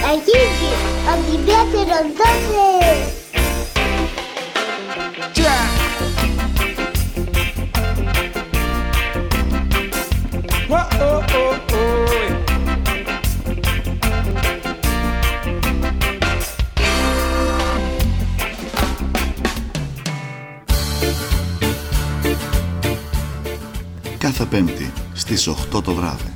των. Αρχίζει ο Δημήτρης Δόξης. oh, oh, oh. κάθε Πέμπτη στις 8 το βράδυ.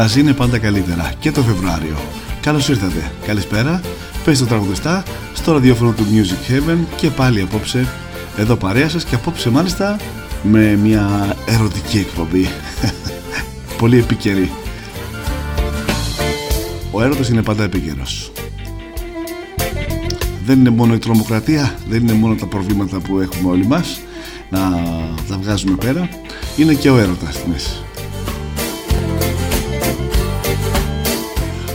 Μαζί είναι πάντα καλύτερα και το Φεβρουάριο. Καλώς ήρθατε. Καλησπέρα. Πες το τραγουδιστά στο ραδιόφωνο του Music Heaven και πάλι απόψε εδώ παρέα σας και απόψε μάλιστα με μια ερωτική εκπομπή. Πολύ επίκαιρη. Ο έρωτας είναι πάντα επίκαιρος. Δεν είναι μόνο η τρομοκρατία, δεν είναι μόνο τα προβλήματα που έχουμε όλοι μας να τα βγάζουμε πέρα, είναι και ο έρωτας στη μέσης.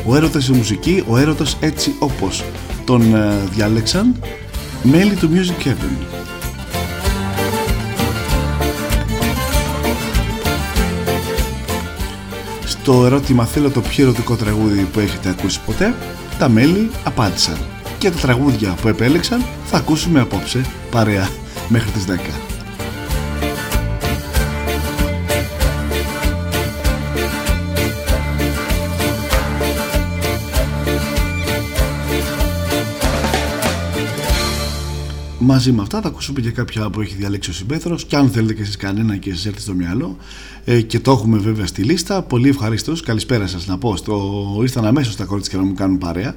Ο έρωτας στη μουσική, ο έρωτας έτσι όπως τον ε, διάλεξαν μέλη του Music Heaven. Στο ερώτημα θέλω το πιο ερωτικό τραγούδι που έχετε ακούσει ποτέ, τα μέλη απάντησαν. Και τα τραγούδια που επέλεξαν θα ακούσουμε απόψε παρέα μέχρι τις 10. Μαζί με αυτά θα ακούσουμε και κάποια που έχει διαλέξει ο συμπέθρος και αν θέλετε και εσείς κανένα και εσείς έρθει στο μυαλό ε, και το έχουμε βέβαια στη λίστα πολύ ευχαρίστως. καλησπέρα σας να πω στο... ήρθαν αμέσως στα κορίτσια να μου κάνουν παρέα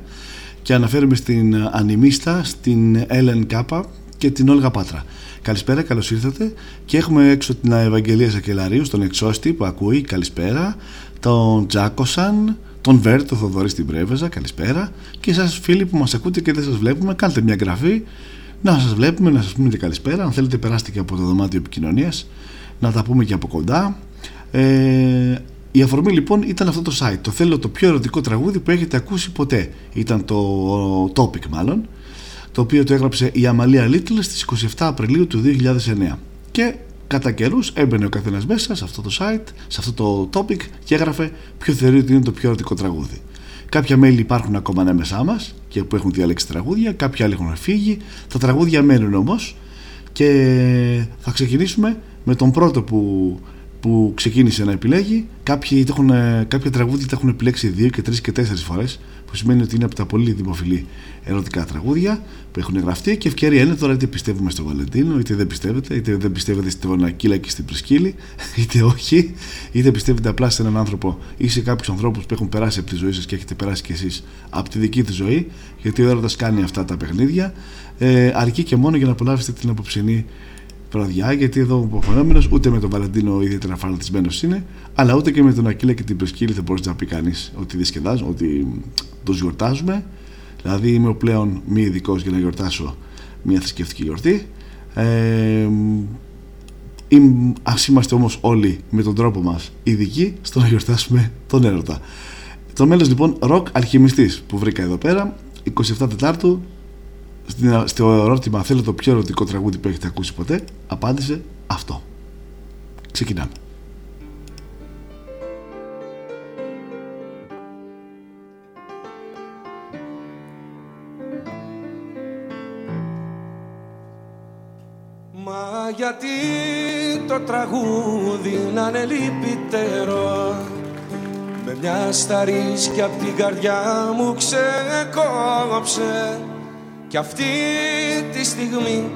και αναφέρομαι στην Ανιμίστα, στην Έλεν Κάπα και την Όλγα Πάτρα Καλησπέρα, καλώς ήρθατε. Και έχουμε έξω την Ευαγγελία Ζακελαρίου, στον Εξώστη που ακούει. Καλησπέρα. Τον Τζάκοσαν, τον Βέρ, τον Θοδωρή στην Πρέβεζα. Καλησπέρα. Και εσά φίλοι που μας ακούτε και δεν σας βλέπουμε, κάντε μια γραφή να σας βλέπουμε, να σας πούμε και καλησπέρα. Αν θέλετε περάστε και από το δωμάτιο επικοινωνίας, να τα πούμε και από κοντά. Ε, η αφορμή λοιπόν ήταν αυτό το site. Το θέλω το πιο ερωτικό τραγούδι που έχετε ακούσει ποτέ. Ήταν το topic μάλλον το οποίο το έγραψε η Αμαλία Λίτλ στις 27 Απριλίου του 2009 και κατά καιρούς έμπαινε ο καθένας μέσα σε αυτό το site, σε αυτό το topic και έγραφε ποιο θεωρεί ότι είναι το πιο ερωτικό τραγούδι Κάποια μέλη υπάρχουν ακόμα ανάμεσά μας και που έχουν διαλέξει τραγούδια, κάποιοι άλλοι έχουν φύγει. Τα τραγούδια μένουν όμως και θα ξεκινήσουμε με τον πρώτο που, που ξεκίνησε να επιλέγει. Κάποιοι έχουν, κάποια τραγούδια τα έχουν επιλέξει δύο και τρεις και τέσσερις φορές. Που σημαίνει ότι είναι από τα πολύ δημοφιλή ερωτικά τραγούδια που έχουν γραφτεί και ευκαιρία είναι τώρα είτε πιστεύουμε στο Βαλεντίνο, είτε δεν πιστεύετε, είτε δεν πιστεύετε στον Ακύλα και στην Πρισκύλη, είτε όχι, είτε πιστεύετε απλά σε έναν άνθρωπο ή σε κάποιους ανθρώπους που έχουν περάσει από τη ζωή σας και έχετε περάσει κι εσείς από τη δική τους ζωή, γιατί ο έρωτας κάνει αυτά τα παιχνίδια, ε, αρκεί και μόνο για να απολαύσετε την απόψινή βραδιά, γιατί εδώ ο φαινόμενο ούτε με τον Βαλεντίνο ιδιαίτερα φανατισμένος είναι, αλλά ούτε και με τον Ακύλα και την Πρισκύλη θα μπορεί να πει κανείς ότι διασκεδάζουμε, ότι τους γιορτάζουμε. Δηλαδή είμαι ο πλέον μη ειδικός για να γιορτάσω μια θρησκευτική γιορτή. Ε, ας είμαστε όμως όλοι με τον τρόπο μας ειδικοί στο να γιορτάσουμε τον έρωτα. Το μέλος λοιπόν ροκ αλχημιστής που βρήκα εδώ πέρα 27 Τετάρτου στο ερώτημα θέλω το πιο ερωτικό τραγούδι που έχετε ακούσει ποτέ απάντησε αυτό. Ξεκινάμε. Γιατί το τραγούδι να είναι λυπητερό. Με μια σταρίσκια απ' την καρδιά μου ξεκόψε. Κι αυτή τη στιγμή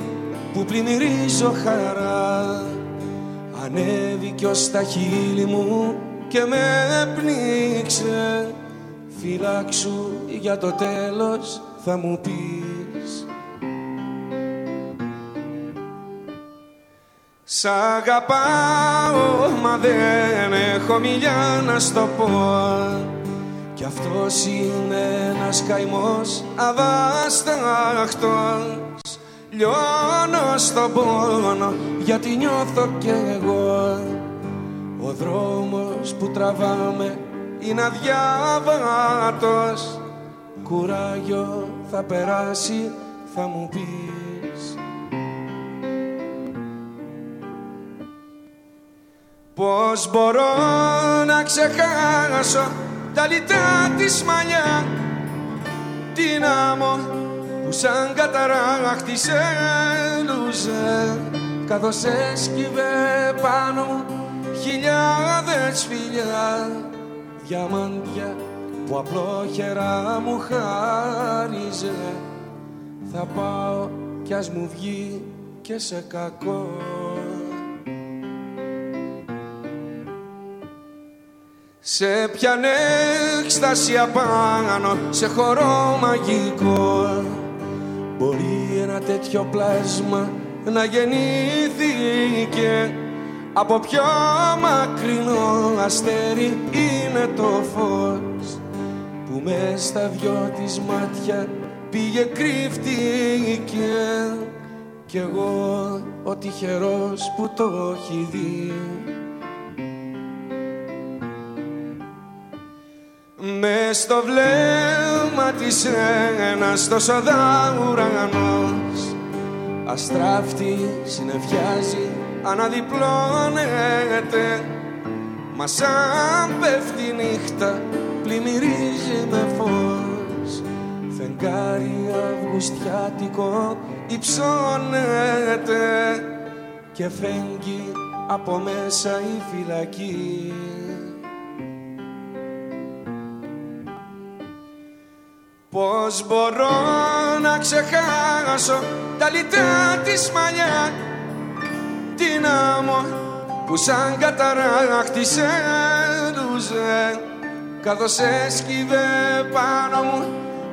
που πλημμυρίζω χαρά ανέβηκε ως τα χείλη μου και με πνίξε. Φυλάξου για το τέλος θα μου πεις Σ' αγαπάω μα δεν έχω μιλιά να στο πω. Κι αυτός είναι ένας καημός αβάσταχτος. Λιώνω στον πόνο γιατί νιώθω κι εγώ. Ο δρόμος που τραβάμε είναι αδιάβατος. Κουράγιο θα περάσει θα μου πεις Πώς μπορώ να ξεχάσω τα λιτά της μαλλιά την άμμο που σαν καταράχτη σε λούζε. Καθώς έσκυβε πάνω μου χιλιάδες φιλιά διαμάντια που απλόχερα μου χάριζε. Θα πάω κι ας μου βγει και σε κακό Σε πιανε έκσταση απάνω σε χορό μαγικό. Μπορεί ένα τέτοιο πλάσμα να γεννήθηκε. Από πιο μακρινό αστέρι είναι το φως Που μες στα δυο της μάτια. Πήγε κρύφτηκε Κι εγώ ο τυχερός που το έχει δει Μες στο βλέμμα της ένας τόσο ουρανός. Αστράφτη συνεφιάζει, αναδιπλώνεται. Μας σαν πέφτει νύχτα πλημμυρίζει με φως. Φεγγάρι αυγουστιάτικο υψώνεται. Και φέγγει από μέσα η φυλακή Πώς μπορώ να ξεχάσω τα λιτά της μαλλιά την άμμο που σαν καταράχτη σε λούζε καθώς έσκυβε πάνω μου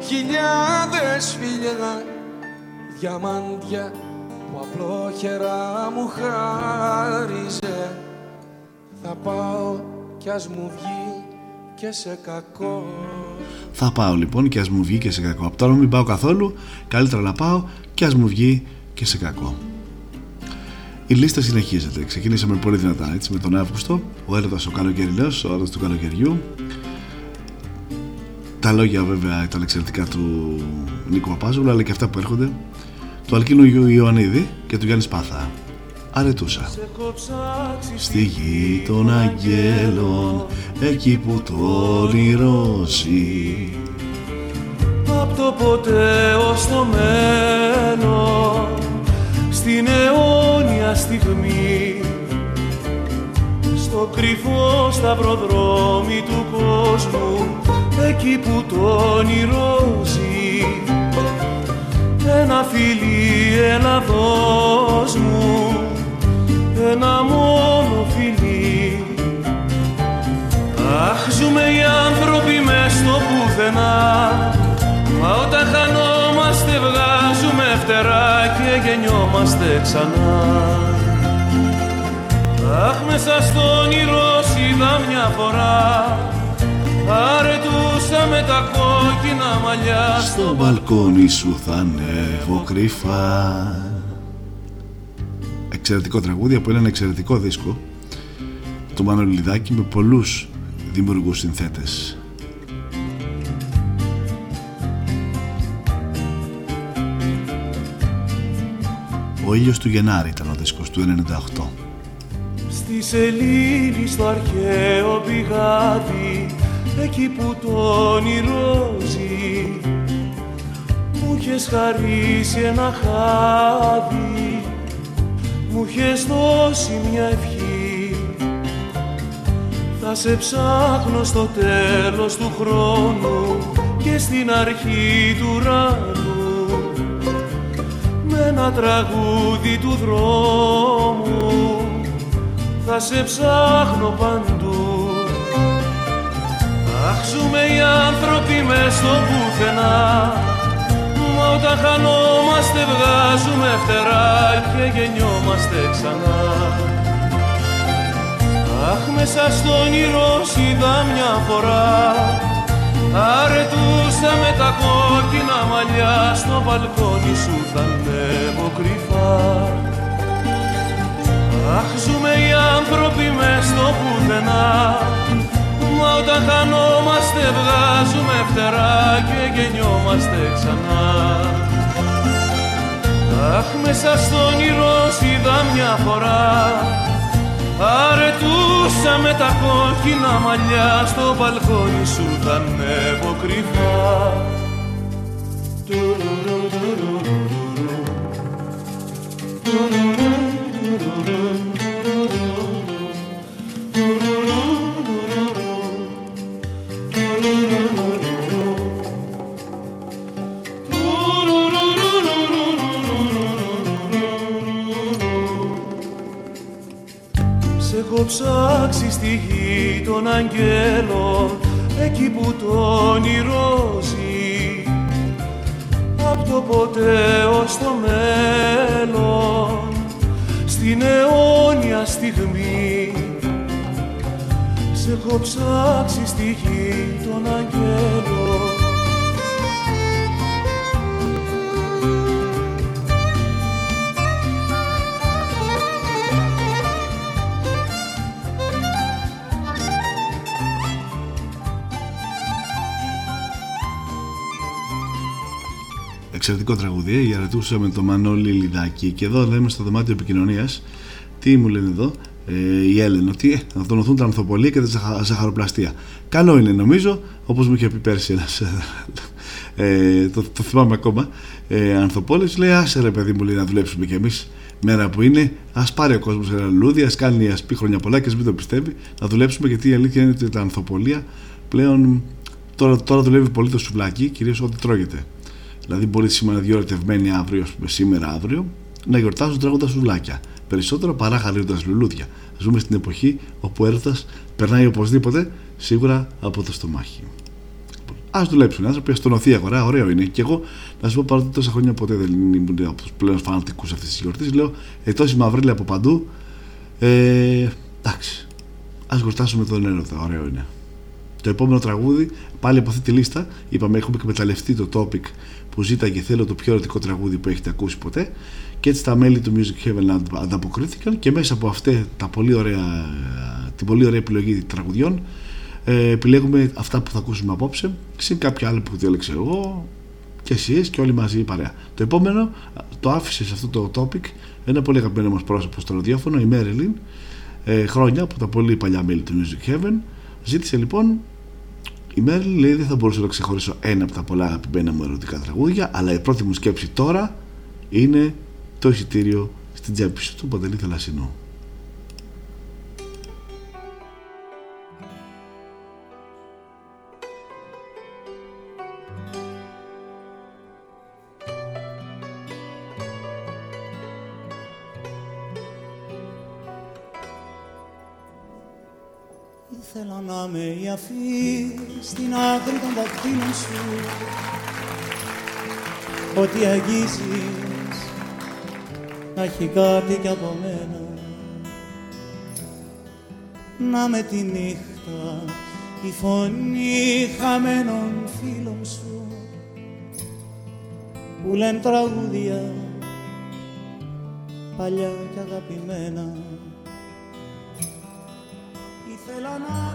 χιλιάδες φιλιά διαμάντια που απλόχερα μου χάριζε. Θα πάω κι ας μου βγει και σε κακό θα πάω λοιπόν και ας μου βγει και σε κακό. Από τώρα μην πάω καθόλου, καλύτερα να πάω και ας μου βγει και σε κακό. Η λίστα συνεχίζεται. Ξεκινήσαμε πολύ δυνατά έτσι, με τον Αύγουστο, ο έρωτας ο καλοκαιρινός, ο έρωτας του καλοκαιριού. Τα λόγια βέβαια ήταν εξαιρετικά του Νίκου Παπάζουλου, αλλά και αυτά που έρχονται του Αλκίνου Ιωαννίδη και του Γιάννη Σπάθα αρετούσα. Στη γη των αγγέλων εκεί που το όνειρώσει. Απ' το ποτέ ως το μέλλον στην αιώνια στιγμή. Στο κρυφό σταυροδρόμι του κόσμου εκεί που το όνειρο ζει ένα φιλί έλα δώσ' μου ένα μόνο φιλί. Αχ ζούμε οι άνθρωποι μες στο πουθενά. Μα όταν χανόμαστε βγάζουμε φτερά και γεννιόμαστε ξανά. Αχ μέσα στον όνειρο είδα μια φορά. Αρετούσα με τα κόκκινα μαλλιά. Στο μπαλκόνι σου θα ανέβω κρυφά Εξαιρετικό τραγούδι από έναν εξαιρετικό δίσκο Το Μανολιδάκι με πολλούς δημιουργούς συνθέτες. Ο ήλιος του Γενάρη ήταν ο δίσκος του 98 Στη σελήνη στο αρχαίο πηγάδι εκεί που το όνειρο ζει μου είχες χαρίσει ένα χάδι μου είχες δώσει μια ευχή. Θα σε ψάχνω στο τέλος του χρόνου και στην αρχή του ουρανού με ένα τραγούδι του δρόμου θα σε ψάχνω παντού. Αχ ζούμε οι άνθρωποι μες στο πουθενά Μα όταν χανόμαστε βγάζουμε φτερά και γεννιόμαστε ξανά. Αχ μέσα στο όνειρο είδα μια φορά. Αρετούσα με τα κόκκινα μαλλιά στο μπαλκόνι σου θα ανέβω κρυφά. Αχ ζούμε οι άνθρωποι μες στο πουθενά Μα όταν χανόμαστε βγάζουμε φτερά και γεννιόμαστε ξανά. Αχ μέσα στον όνειρο είδα μια φορά. Αρετούσα με τα κόκκινα μαλλιά στο μπαλκόνι σου θα ανέβω κρυφά. Σε έχω ψάξει στη γη των αγγέλων εκεί που το όνειρο ζει. Απ' το ποτέ ως το μέλλον στην αιώνια στιγμή. Σε έχω ψάξει στη γη των αγγέλων Εξαιρετικό τραγουδί, γυρατούσα με το Μανώλη Λιδάκη. Και εδώ λέμε στο δωμάτιο επικοινωνίας, τι μου λένε εδώ, ε, οι Έλληνε, ότι ε, θα τονωθούν τα ανθοπολία και τα ζαχα, ζαχαροπλαστεία. Καλό είναι νομίζω, όπως μου είχε πει πέρσι ένας. Ε, το, το θυμάμαι ακόμα. Ε, Ανθοπόλης λέει: Άσε ρε παιδί μου, λέει να δουλέψουμε κι εμείς μέρα που είναι. Α πάρει ο κόσμος ένα λουλούδι, ας κάνει ας πει χρόνια πολλά και ας μην το πιστεύει. Να δουλέψουμε γιατί η αλήθεια είναι ότι τα ανθοπολία πλέον τώρα, τώρα δουλεύει πολύ το σουβλάκι, κυρίως ό,τι τρώγεται. Δηλαδή, μπορεί σήμερα δύο ερωτευμένοι αύριο, πούμε, σήμερα αύριο, να γιορτάζουν τρώγοντας σουβλάκια. Περισσότερο παρά χαρίζοντα λουλούδια. Ζούμε στην εποχή όπου ο έρωτας περνάει οπωσδήποτε σίγουρα από το στομάχι. Α δουλέψουν οι άνθρωποι, ας τονωθεί η αγορά, ωραίο είναι. Και εγώ, να σου πω παρότι τόσα χρόνια ποτέ δεν ήμουν από τους πλέον φανατικούς αυτής της γιορτής, λέω ε, τόση μαυρίλα από παντού. Ε, εντάξει, ας γιορτάσουμε τον έρωτα, ωραίο είναι. Το επόμενο τραγούδι, πάλι από αυτή τη λίστα, είπαμε έχουμε εκμεταλλευτεί το topic που ζήταγε θέλω το πιο ερωτικό τραγούδι που έχετε ακούσει ποτέ και έτσι τα μέλη του Music Heaven ανταποκρίθηκαν και μέσα από αυτή τα πολύ ωραία, την πολύ ωραία επιλογή τραγουδιών ε, επιλέγουμε αυτά που θα ακούσουμε απόψε συν κάποια άλλα που διάλεξα εγώ και εσείς και όλοι μαζί η παρέα. Το επόμενο το άφησε σε αυτό το topic ένα πολύ αγαπημένο μας πρόσωπο στο ραδιόφωνο, η Marilyn, ε, χρόνια από τα πολύ παλιά μέλη του Music Heaven. Ζήτησε λοιπόν η Μέρλιν λέει δεν θα μπορούσα να ξεχωρίσω ένα από τα πολλά αγαπημένα μου ερωτικά τραγούδια, αλλά η πρώτη μου σκέψη τώρα είναι το εισιτήριο στην τσέπη σου του Παντελή Θελασσινού. Ήθελα να με η αφή στην άκρη των δακτύλων σου. Ότι αγγίζεις να έχει κάτι κι από μένα. Να με τη νύχτα η φωνή χαμένων φίλων σου. Που λένε τραγούδια παλιά και αγαπημένα ήθελα να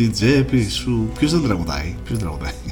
στην τσέπη σου. Ποιος δεν τραγουδάει, ποιος δεν τραγουδάει. όταν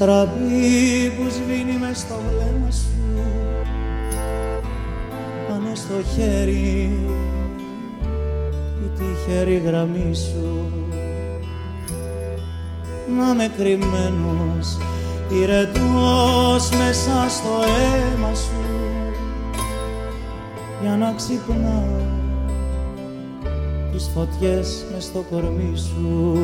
αστραπή που σβήνει μες στο βλέμμα σου Πάνω στο χέρι η τυχερή γραμμή σου. Να με κρυμμένος πυρετός μέσα στο αίμα σου για να ξυπνάω τις φωτιές μες στο κορμί σου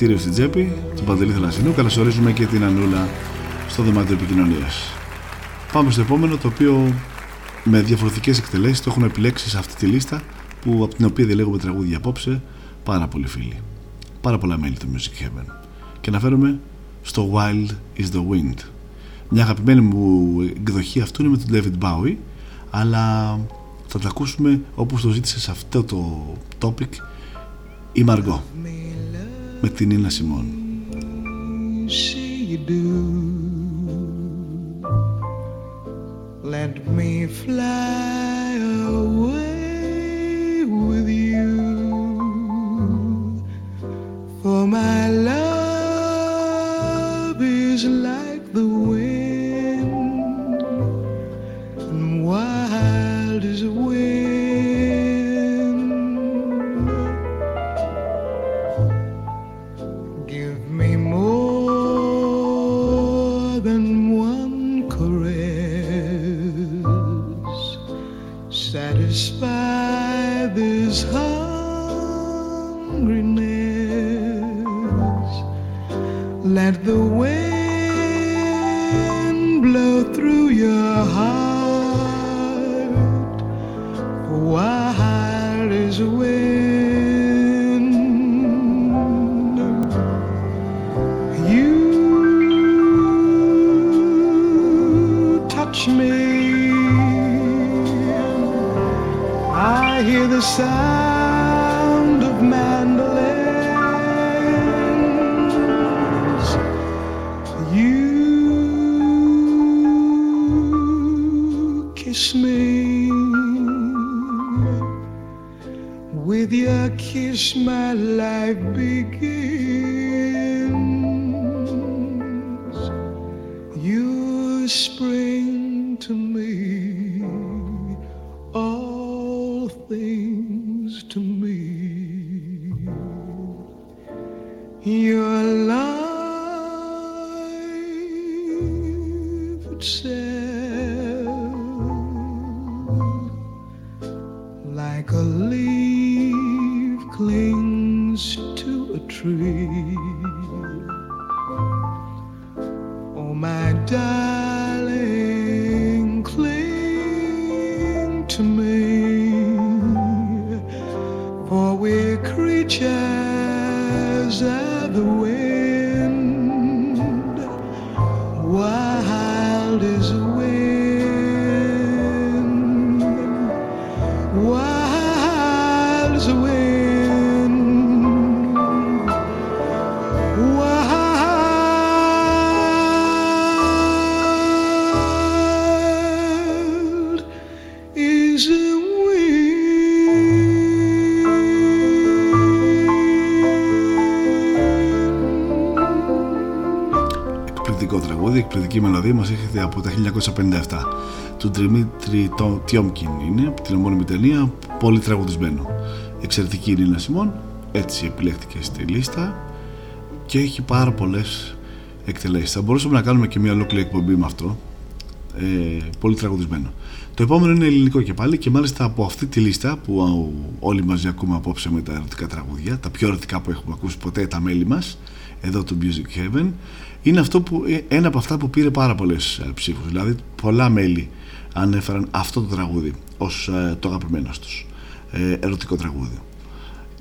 εισιτήριο στην τσέπη, τον Παντελή Θαλασσινού, καλωσορίζουμε και την Ανούλα στο δωμάτιο επικοινωνίας. Πάμε στο επόμενο, το οποίο με διαφορετικές εκτελέσεις το έχουν επιλέξει σε αυτή τη λίστα που, από την οποία διαλέγουμε τραγούδια απόψε πάρα πολλοί φίλοι. Πάρα πολλά μέλη του Music Heaven. Και αναφέρομαι στο Wild is the Wind. Μια αγαπημένη μου εκδοχή αυτού είναι με τον David Bowie, αλλά θα τα ακούσουμε όπως το ζήτησε σε αυτό το topic η Μαργό με την Νίνα Σιμών. say you do. Let me fly away with you. For my love έρχεται από τα 1957 του Δημήτρη Τιόμκιν είναι από την ομόνιμη ταινία πολύ τραγουδισμένο. Εξαιρετική η Νίνα Σιμών έτσι επιλέχθηκε στη λίστα και έχει πάρα πολλές εκτελέσεις. Θα μπορούσαμε να κάνουμε και μια ολόκληρη εκπομπή με αυτό. Ε, πολύ τραγουδισμένο. Το επόμενο είναι ελληνικό και πάλι και μάλιστα από αυτή τη λίστα που όλοι μαζί ακούμε απόψε με τα ερωτικά τραγούδια τα πιο ερωτικά που έχουμε ακούσει ποτέ τα μέλη μας εδώ του Music Heaven είναι αυτό που, ε, ένα από αυτά που πήρε πάρα πολλές ε, ψήφους. Δηλαδή πολλά μέλη ανέφεραν αυτό το τραγούδι ως ε, το αγαπημένος τους. Ε, ερωτικό τραγούδι.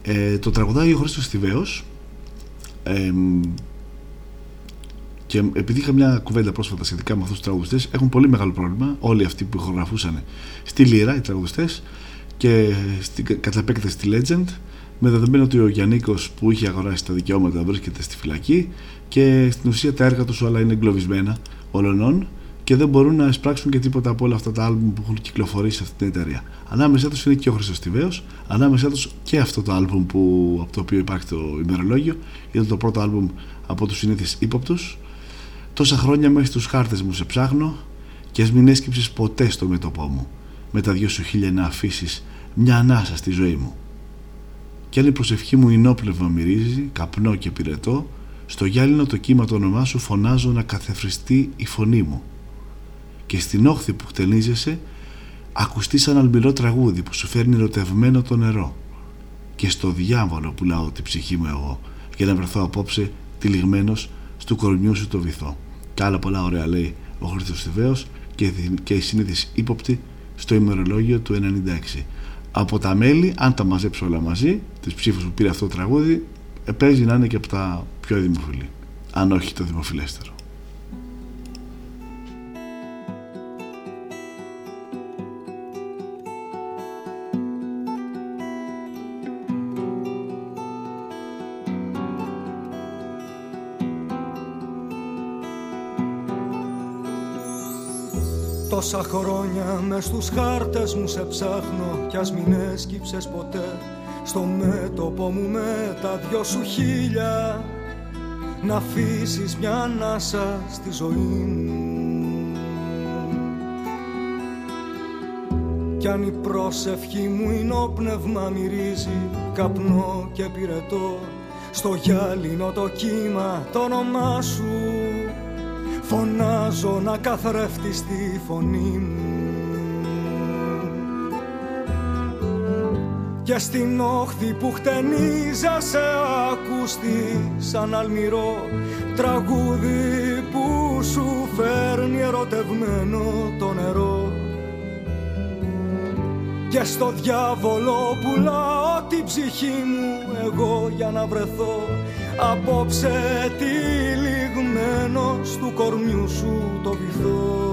Ε, το τραγουδάει ο Χρήστος Θηβαίος. Ε, και επειδή είχα μια κουβέντα πρόσφατα σχετικά με αυτούς τους τραγουδιστές, έχουν πολύ μεγάλο πρόβλημα όλοι αυτοί που ηχογραφούσαν στη Λύρα, οι τραγουδιστές, και στην, κατά επέκταση στη Legend, με δεδομένο ότι ο Γιάννη που είχε αγοράσει τα δικαιώματα βρίσκεται στη φυλακή και στην ουσία τα έργα τους όλα είναι εγκλωβισμένα ολονών και δεν μπορούν να εισπράξουν και τίποτα από όλα αυτά τα άλμπουμ που έχουν κυκλοφορήσει σε αυτή την εταιρεία. Ανάμεσά τους είναι και ο Χρήστο Τιβαίο, ανάμεσά τους και αυτό το άλμπουμ που, από το οποίο υπάρχει το ημερολόγιο. Ήταν το πρώτο άλμπουμ από τους συνήθεις ύποπτους. Τόσα χρόνια μέσα στους χάρτες μου σε ψάχνω και ας μην έσκυψες ποτέ στο μέτωπό μου με τα δυο σου χίλια να αφήσεις μια ανάσα στη ζωή μου. Κι αν η προσευχή μου ενόπνευμα μυρίζει, καπνό και πυρετό, στο γυάλινο το κύμα το όνομά σου φωνάζω να καθεφριστεί η φωνή μου. Και στην όχθη που χτενίζεσαι, ακουστεί σαν αλμυρό τραγούδι που σου φέρνει ερωτευμένο το νερό. Και στο διάβολο πουλάω την ψυχή μου εγώ, για να βρεθώ απόψε τυλιγμένος του κορμιού σου το βυθό. Και άλλα πολλά ωραία λέει ο Χρήστος Θηβαίος και, και η συνήθιση ύποπτη στο ημερολόγιο του 96. Από τα μέλη, αν τα μαζέψω όλα μαζί, τις ψήφους που πήρε αυτό το τραγούδι, παίζει να είναι και από τα πιο δημοφιλή. Αν όχι το δημοφιλέστερο. Τόσα χρόνια μες στους χάρτες μου σε ψάχνω κι ας μην έσκυψες ποτέ. Στο μέτωπο μου με τα δυο σου χίλια να αφήσεις μια ανάσα στη ζωή μου. Κι αν η πρόσευχή μου είναι ο πνεύμα μυρίζει καπνό και πυρετό στο γυάλινο το κύμα το όνομά σου Φωνάζω να καθρέφτεις τη φωνή μου. Και στην όχθη που χτενίζα σε ακούστη σαν αλμυρό Τραγούδι που σου φέρνει ερωτευμένο το νερό. Και στο διάβολο πουλάω την ψυχή μου εγώ για να βρεθώ Απόψε τυλιγμένος του κορμιού σου το βυθό.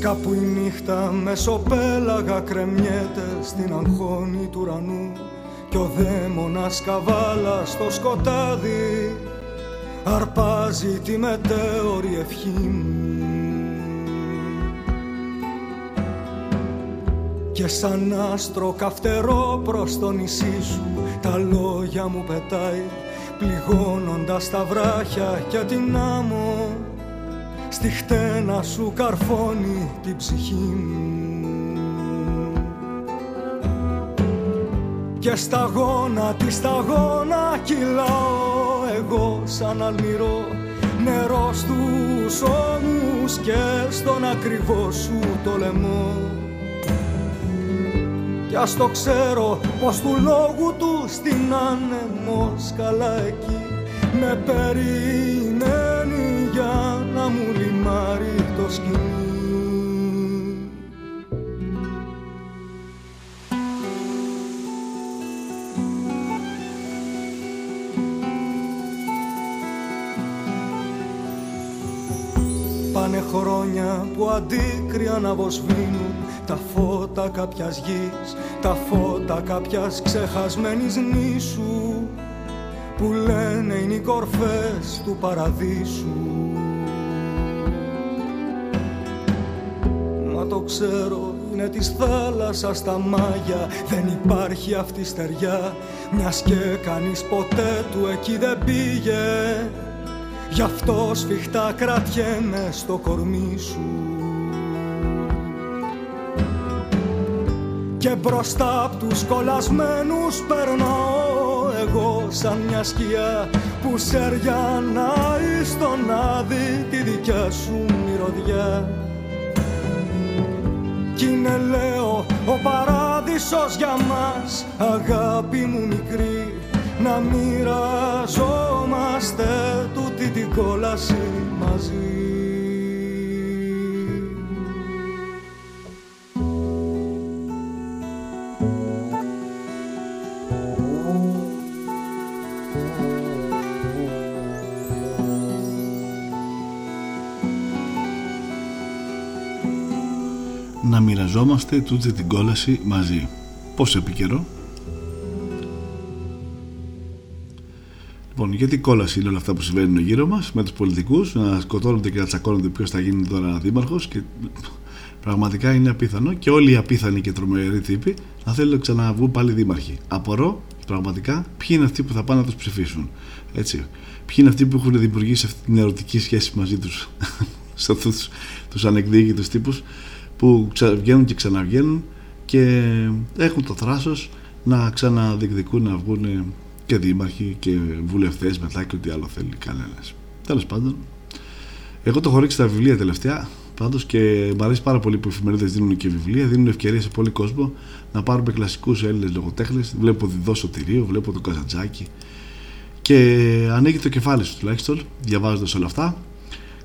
Κάπου η νύχτα μεσοπέλαγα κρεμιέται στην αγχώνη του ουρανού κι ο δαίμονας καβάλα στο σκοτάδι αρπάζει τη μετέωρη ευχή μου. Και σαν άστρο καυτερό προς το νησί σου τα λόγια μου πετάει πληγώνοντας τα βράχια και την άμμο. Στη χτένα σου καρφώνει την ψυχή μου. Και σταγόνα τη σταγόνα κυλάω εγώ σαν αλμυρό νερό στους ώμους και στον ακριβό σου το λαιμό. Κι ας το ξέρω πως του λόγου του στην άνεμος σκαλάκι με περιμένει για να μου λιμάρει το σκηνή αντίκρια να βοσβήνουν τα φώτα κάποιας γης, τα φώτα κάποιας ξεχασμένης νήσου που λένε είναι οι κορφές του παραδείσου. Μα το ξέρω είναι της θάλασσας τα μάγια δεν υπάρχει αυτή στεριά μιας και κανείς ποτέ του εκεί δεν πήγε Γι' αυτό σφιχτά κρατιέμαι στο κορμί σου Και μπροστά απ' τους κολλασμένους περνάω εγώ σαν μια σκιά που σεριανάει στον άδει τη δικιά σου μυρωδιά. Κι είναι λέω ο παράδεισος για μας αγάπη μου μικρή να μοιραζόμαστε τούτη την κόλαση μαζί μοιραζόμαστε τούτη την κόλαση μαζί. Πόσο επικαιρό. Λοιπόν, γιατί κόλαση είναι όλα αυτά που συμβαίνουν γύρω μας με τους πολιτικούς, να σκοτώνονται και να τσακώνονται ποιος θα γίνει τώρα δήμαρχος και πραγματικά είναι απίθανο και όλοι οι απίθανοι και τρομεροί τύποι να θέλουν να ξαναβγούν πάλι δήμαρχοι. Απορώ πραγματικά ποιοι είναι αυτοί που θα πάνε να τους ψηφίσουν. Έτσι. Ποιοι είναι αυτοί που έχουν δημιουργήσει αυτή την ερωτική σχέση μαζί τους, σε αυτούς τους ανεκδίκητους τύπους που βγαίνουν και ξαναβγαίνουν και έχουν το θράσος να ξαναδιεκδικούν να βγουν και δήμαρχοι και βουλευτές μετά και ό,τι άλλο θέλει κανένας. Τέλος πάντων, εγώ το έχω ρίξει στα βιβλία τελευταία πάντως και μου αρέσει πάρα πολύ που οι εφημερίδες δίνουν και βιβλία, δίνουν ευκαιρία σε πολύ κόσμο να πάρουμε κλασικούς Έλληνες λογοτέχνες. Βλέπω Διδό Σωτηρίο, βλέπω τον Καζαντζάκη και ανοίγει το κεφάλι σου τουλάχιστον διαβάζοντας όλα αυτά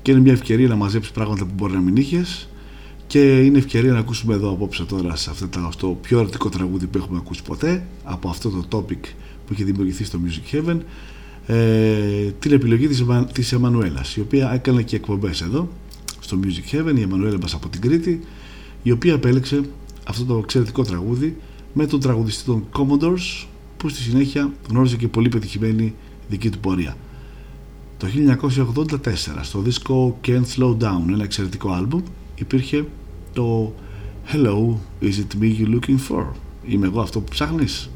και είναι μια ευκαιρία να μαζέψεις πράγματα που μπορεί να μην είχες και είναι ευκαιρία να ακούσουμε εδώ απόψε τώρα σε αυτό το πιο ερωτικό τραγούδι που έχουμε ακούσει ποτέ από αυτό το topic που έχει δημιουργηθεί στο Music Heaven ε, την επιλογή της, της Εμμανουέλας η οποία έκανε και εκπομπές εδώ στο Music Heaven η Εμμανουέλα μας από την Κρήτη η οποία επέλεξε αυτό το εξαιρετικό τραγούδι με τον τραγουδιστή των Commodores που στη συνέχεια γνώριζε και πολύ πετυχημένη δική του πορεία. Το 1984 στο δίσκο Can't Slow Down ένα εξαιρετικό άλμπουμ υπήρχε το Hello, is it me you looking for? Είμαι εγώ αυτό που ψάχνεις;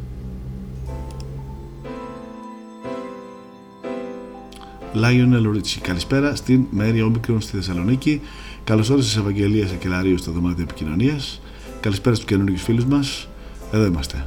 Lionel Richie. Καλησπέρα στην Μέρη Όμικρον στη Θεσσαλονίκη. Καλώς όρισες Ευαγγελία Ακελαρίου στο δωμάτιο επικοινωνίας. Καλησπέρα στους καινούργιους φίλους μας. Εδώ είμαστε.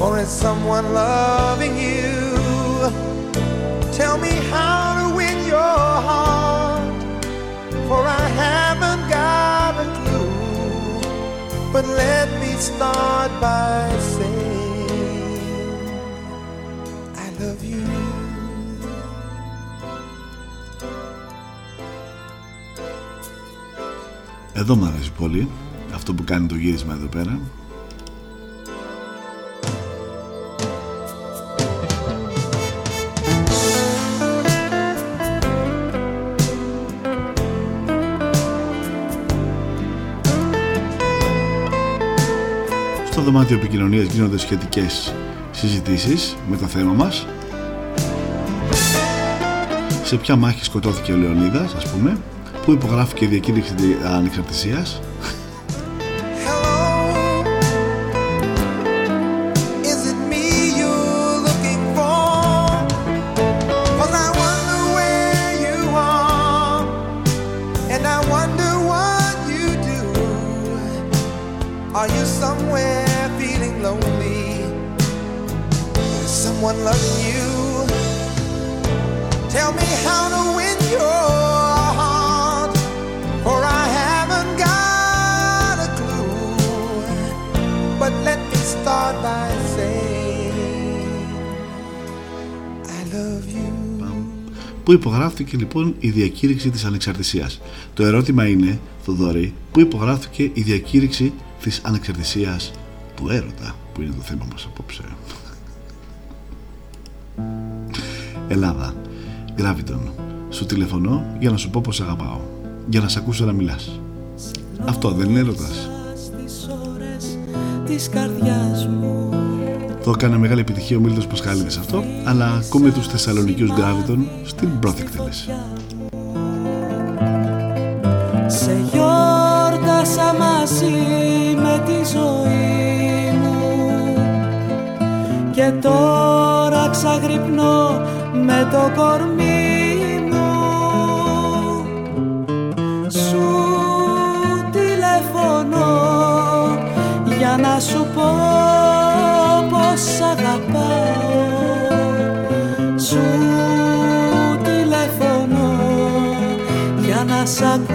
or is someone loving you? Tell me how to win your heart, for I haven't got a clue. But let me start by saying, I love you. Εδώ μου αρέσει πολύ αυτό που κάνει το γύρισμα εδώ πέρα. Δωμάτιο επικοινωνίας γίνονται σχετικές συζητήσεις με το θέμα μας. Σε ποια μάχη σκοτώθηκε ο Λεωνίδας, ας πούμε, που υπογράφηκε η διακήρυξη ανεξαρτησίας υπογράφηκε λοιπόν η διακήρυξη της ανεξαρτησίας; Το ερώτημα είναι, Θοδωρή, που υπογράφηκε η διακήρυξη της ανεξαρτησίας του έρωτα, που είναι το θέμα μας απόψε; Ελλάδα, Graviton, σου τηλεφωνώ για να σου πω πως αγαπάω, για να σε ακούσω να μιλάς. Αυτό δεν είναι έρωτας. Στις ώρες της καρδιάς μου Το έκανε μεγάλη επιτυχία ο Μίλτος Πασχάλιδης αυτό, αλλά ακούμε τους Θεσσαλονικιούς Graviton στην πρώτη εκτέλεση. Σε γιόρτασα μαζί με τη ζωή μου Και τώρα ξαγρυπνώ με το κορμί για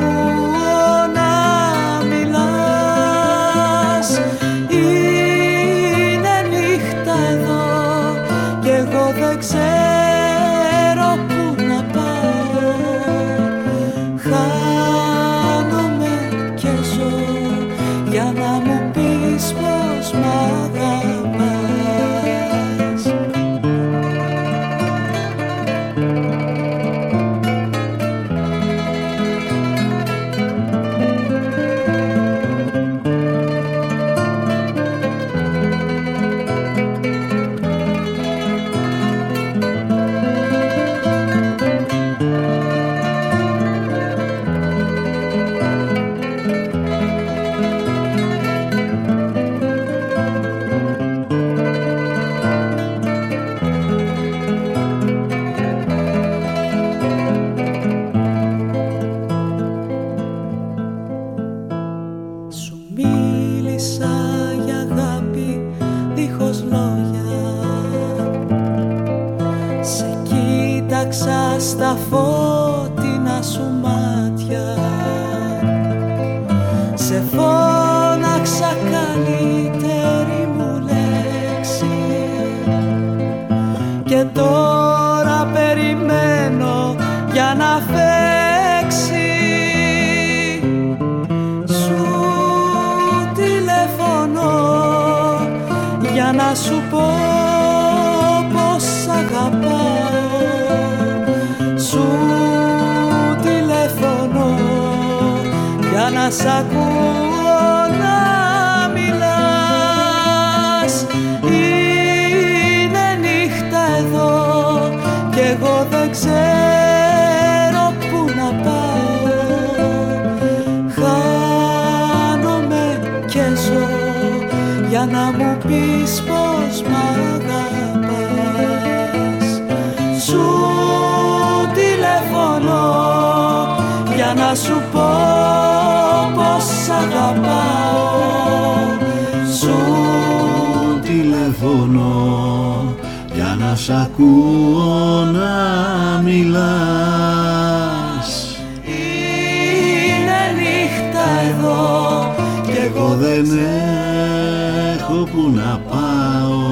σ' ακούω να μιλάς. Είναι νύχτα εδώ κι εγώ δεν έχω που να πάω.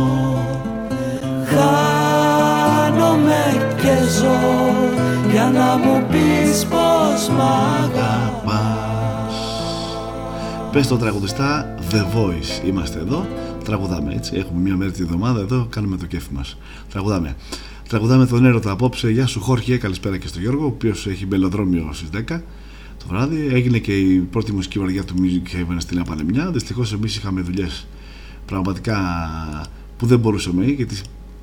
Χάνομαι και ζω για να μου πεις πως μ' αγαπάς. Πες το τραγουδιστά The Voice. Είμαστε εδώ, τραγουδάμε έτσι. Έχουμε μία μέρα τη εβδομάδα εδώ, κάνουμε το κέφι μας. Τραγουδάμε. Τραγουδάμε τον έρωτα απόψε. Γεια σου Χόρχε, καλησπέρα και στο Γιώργο Ο οποίος έχει μπελοδρόμιο στις 10 το βράδυ. Έγινε και η πρώτη μουσική βαριά του Music Haven στην Απανεμιά. Δυστυχώς εμείς είχαμε δουλειές πραγματικά που δεν μπορούσαμε γιατί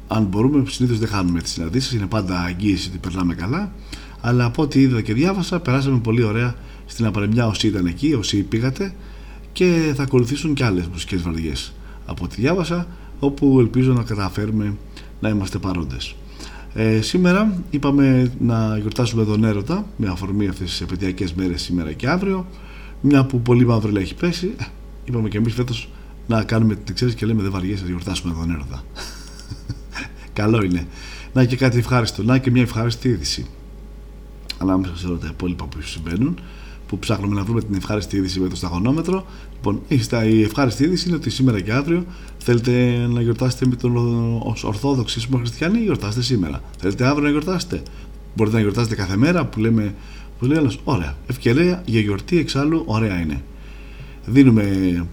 αν μπορούμε συνήθως δεν χάνουμε τις συναντήσεις. Είναι πάντα αγγίηση ότι περνάμε καλά. Αλλά από ό,τι είδα και διάβασα περάσαμε πολύ ωραία στην Απανεμιά όσοι ήταν εκεί, όσοι πήγατε και θα ακολουθήσουν και άλλες μουσικές βαριές από ό,τι διάβασα όπου ελπίζω να καταφέρουμε να είμαστε παρόντες. Ε, σήμερα είπαμε να γιορτάσουμε τον έρωτα με αφορμή αυτές τις επαιτειακές μέρες σήμερα και αύριο. Μια που πολύ μαύρη έχει πέσει ε, είπαμε και εμείς φέτος να κάνουμε την ξέρεις και λέμε δεν βαριέσαι να γιορτάσουμε τον έρωτα καλό είναι. Να και κάτι ευχάριστο. Να και μια ευχάριστη είδηση. Ανάμεσα σε όλα τα υπόλοιπα που συμβαίνουν που ψάχνουμε να βρούμε την ευχάριστη είδηση με το σταγονόμετρο. Λοιπόν, η ευχάριστη είδηση είναι ότι σήμερα και αύριο θέλετε να γιορτάσετε με τον Ορθόδοξο ίσως Χριστιανοί, γιορτάστε σήμερα. Θέλετε αύριο να γιορτάσετε. Μπορείτε να γιορτάσετε κάθε μέρα που λέμε. Που λέει άλλος, ωραία. Ευκαιρία για γιορτή εξάλλου, ωραία είναι. Δίνουμε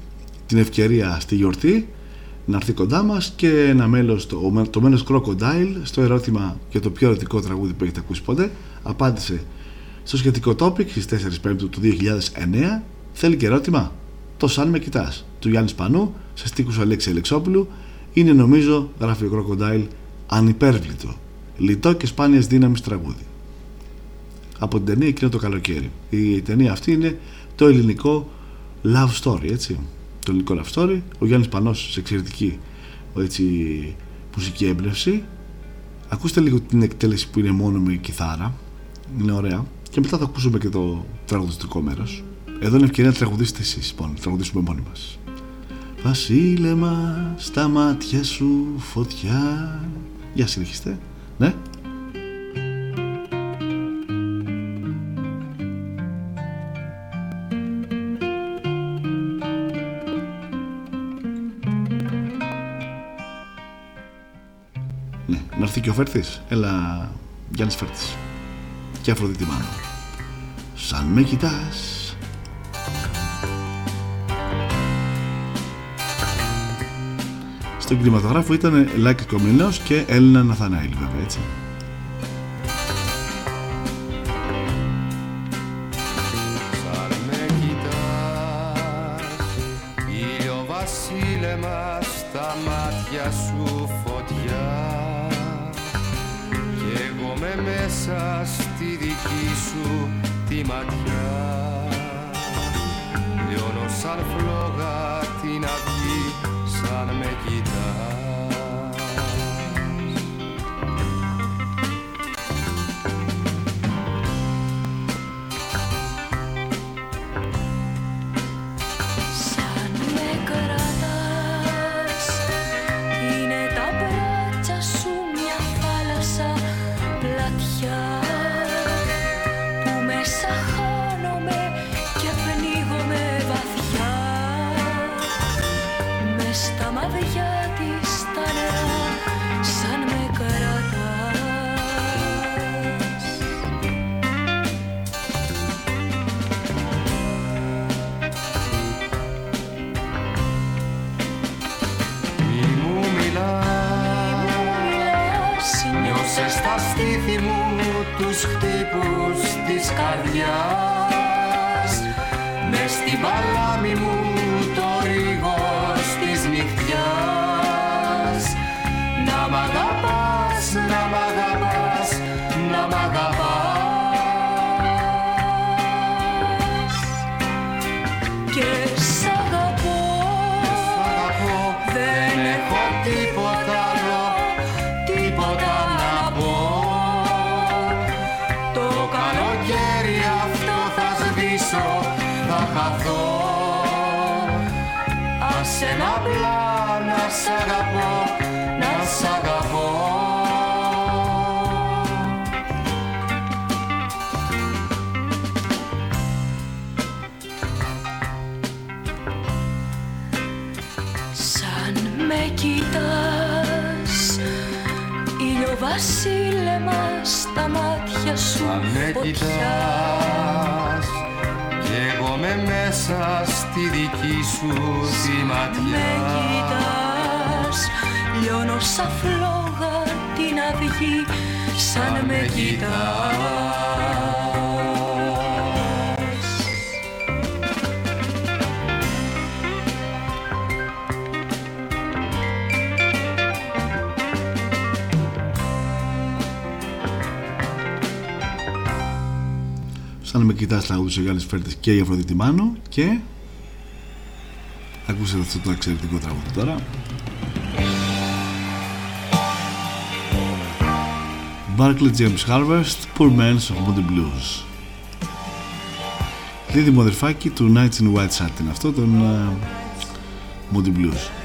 την ευκαιρία στη γιορτή να έρθει κοντά μας και ένα μέλος, το, το μέλος Crocodile, στο ερώτημα για το πιο ερωτικό τραγούδι που έχετε ακούσει ποτέ, απάντησε στο σχετικό topic στις 4 Πέμπτου του 2009 θέλει και ερώτημα; Το σαν με κοιτάς. Του Γιάννης Πανού σε στίχους Αλέξη Αλεξόπουλου είναι νομίζω γράφει ο Crocodile ανυπέρβλητο. Λιτό και σπάνιας δύναμης τραγούδι. Από την ταινία εκείνο το καλοκαίρι η ταινία αυτή είναι το ελληνικό love story έτσι. Το ελληνικό love story. Ο Γιάννης Πανός σε εξαιρετική έτσι, μουσική έμπνευση. Ακούστε λίγο την εκτέλεση που είναι μόνο με κιθάρα. Είναι ωραία. Και μετά θα ακούσουμε και το τραγουδιστικό μέρος. Εδώ είναι ευκαιρία να τραγουδήσετε εσείς, λοιπόν, τραγουδήσουμε μόνοι μας. Βασίλεμα, στα μάτια σου φωτιά. Για συνεχίστε. Ναι. Ναι, να έρθει και ο Φέρθης. Έλα, Γιάννης Φέρθης και Αφροδίτη Μάνο. Σαν με κοιτάς Στον κινηματογράφο ήταν Λάκης Κομινός και Έλληνα Ναθανάηλ βέβαια έτσι. Σαν με κοιτάς ήλιο βασίλεμα στα μάτια τους χτύπους της καρδιάς σ' αγαπώ, να σ' αγαπώ Σαν με κοιτάς Ήλιο-βασίλεμα στα μάτια σου Αν με φωτιά. κοιτάς κι εγώ με μέσα στη δική σου τη Με ματιά κοιτάς Λιώνω σαν φλόγα την αυγή Σαν με κοιτάς Σαν να με κοιτάς τραγούδι σε Γάλλες Φέρτες και η Αφροδίτη Μάνο και ακούσατε αυτό το εξαιρετικό τραγούδι τώρα Barclay James Harvest Poor Man's of Moody Blues Δίδυμο αδερφάκι του Nights in White Satin αυτό τον uh, Moody Blues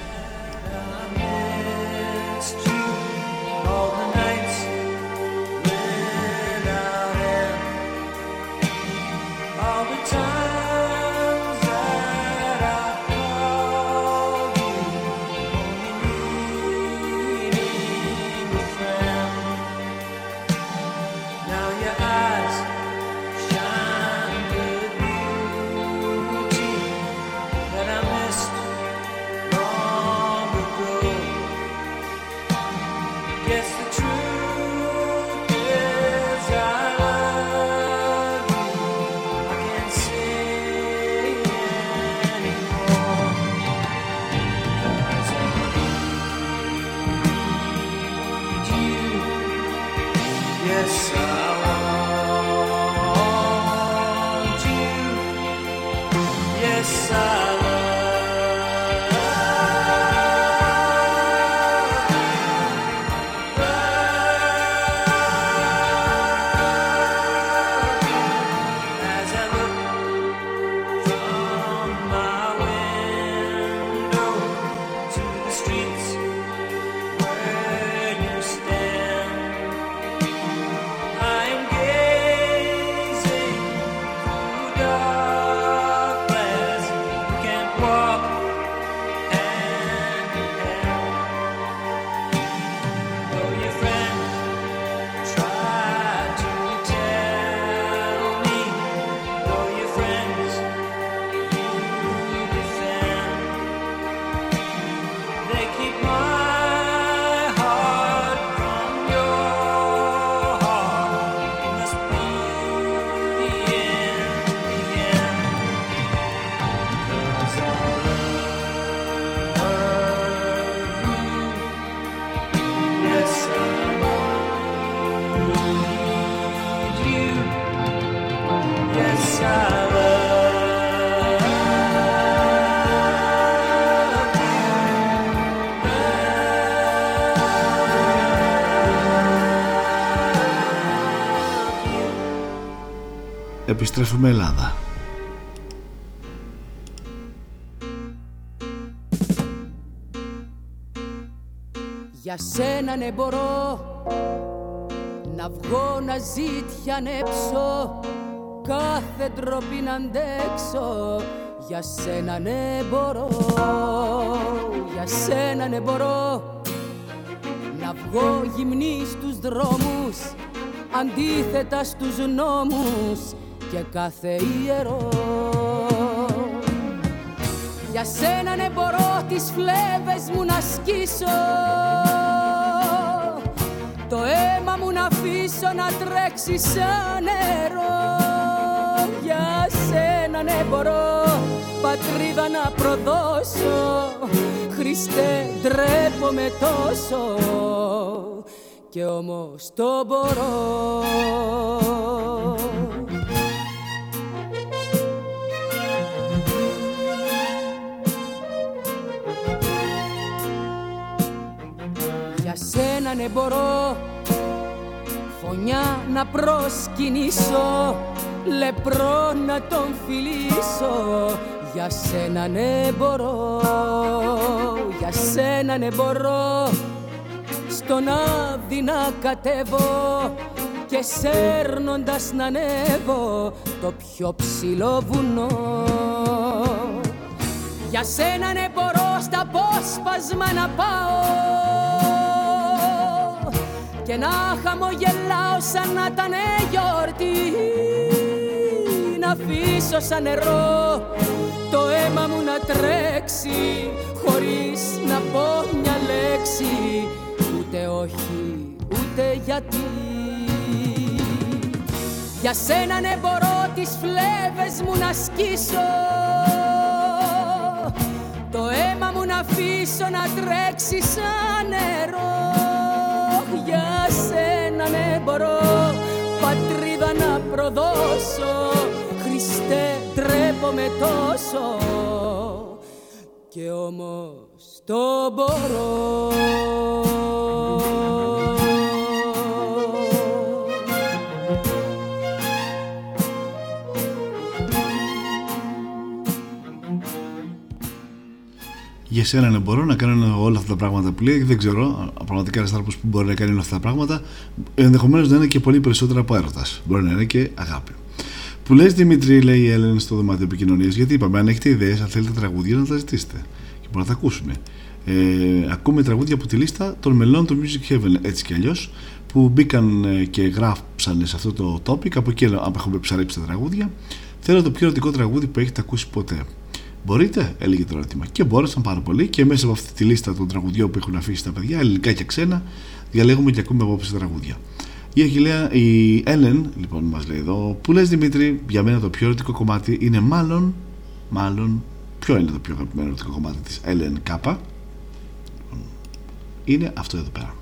Επιστρέφουμε Ελλάδα. Για σένα ναι μπορώ να βγω να ζήτιανέψω κάθε ντροπή να αντέξω. Για σένα ναι μπορώ για σένα ναι μπορώ να βγω γυμνή στους δρόμους αντίθετα στους νόμους και κάθε ιερό. Για σένα ναι μπορώ τις φλέβες μου να σκίσω. Το αίμα μου αφήσω να τρέξει σαν νερό. Για σένα ναι μπορώ πατρίδα να προδώσω. Χριστέ ντρέπομαι τόσο και όμως το μπορώ σένα ναι μπορώ φωνιά να προσκυνήσω λεπρό να τον φιλήσω. Για σένα ναι μπορώ για σένα ναι μπορώ στον άδει να κατέβω και σέρνοντας να ανέβω το πιο ψηλό βουνό. Για σένα ναι μπορώ στα απόσπασμα να πάω και να χαμογελάω σαν να ήταν γιορτή. Να αφήσω σαν νερό το αίμα μου να τρέξει χωρίς να πω μια λέξη. Ούτε όχι ούτε γιατί. Για σένα ναι μπορώ τις φλέβες μου να σκίσω. Το αίμα μου να αφήσω να τρέξει σαν νερό για σένα ναι μπορώ πατρίδα να προδώσω. Χριστέ τρέπομαι τόσο και όμως το μπορώ για σένα να μπορώ να κάνω όλα αυτά τα πράγματα που λέει. Δεν ξέρω, πραγματικά ένας άνθρωπος που μπορεί να κάνει όλα αυτά τα πράγματα, ενδεχομένως να είναι και πολύ περισσότερα από έρωτας. Μπορεί να είναι και αγάπη. Που λες Δημήτρη, λέει η Έλληνε στο δωμάτιο επικοινωνίας, γιατί είπαμε, αν έχετε ιδέες, αν θέλετε τραγούδια, να τα ζητήσετε και μπορεί να τα ακούσουμε. Ε, ακούμε τραγούδια από τη λίστα των μελών του Music Heaven, έτσι κι αλλιώς, που μπήκαν ε, και γράψαν σε αυτό το topic. Από εκεί έχουμε ψαρέψει τα τραγούδια. Θέλω το πιο ερωτικό τραγούδι που έχετε ακούσει ποτέ. Μπορείτε, έλεγε το ερώτημα. Και μπόρεσαν πάρα πολύ και μέσα από αυτή τη λίστα των τραγουδιών που έχουν αφήσει τα παιδιά, ελληνικά και ξένα, διαλέγουμε και ακούμε απόψε τραγούδια. Η Αγγελέα, η Έλεν, λοιπόν, μας λέει εδώ, που λες Δημήτρη, για μένα το πιο ερωτικό κομμάτι είναι μάλλον, μάλλον, ποιο είναι το πιο αγαπημένο ερωτικό κομμάτι της Έλεν Κάπα; Είναι αυτό εδώ πέρα.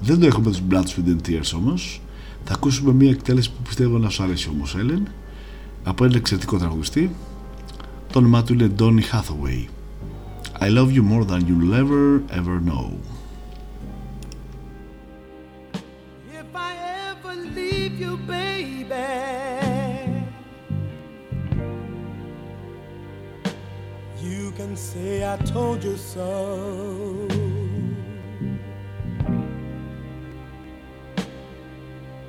Δεν το έχουμε τους Blood, Sweat and Tears όμως. Θα ακούσουμε μια εκτέλεση που πιστεύω να σου αρέσει όμως, Έλεν από ένα εξαιρετικό τραγουδιστή το όνομά του είναι Donny Hathaway I love you more than you'll ever ever know If I ever leave you, baby, you can say I told you so.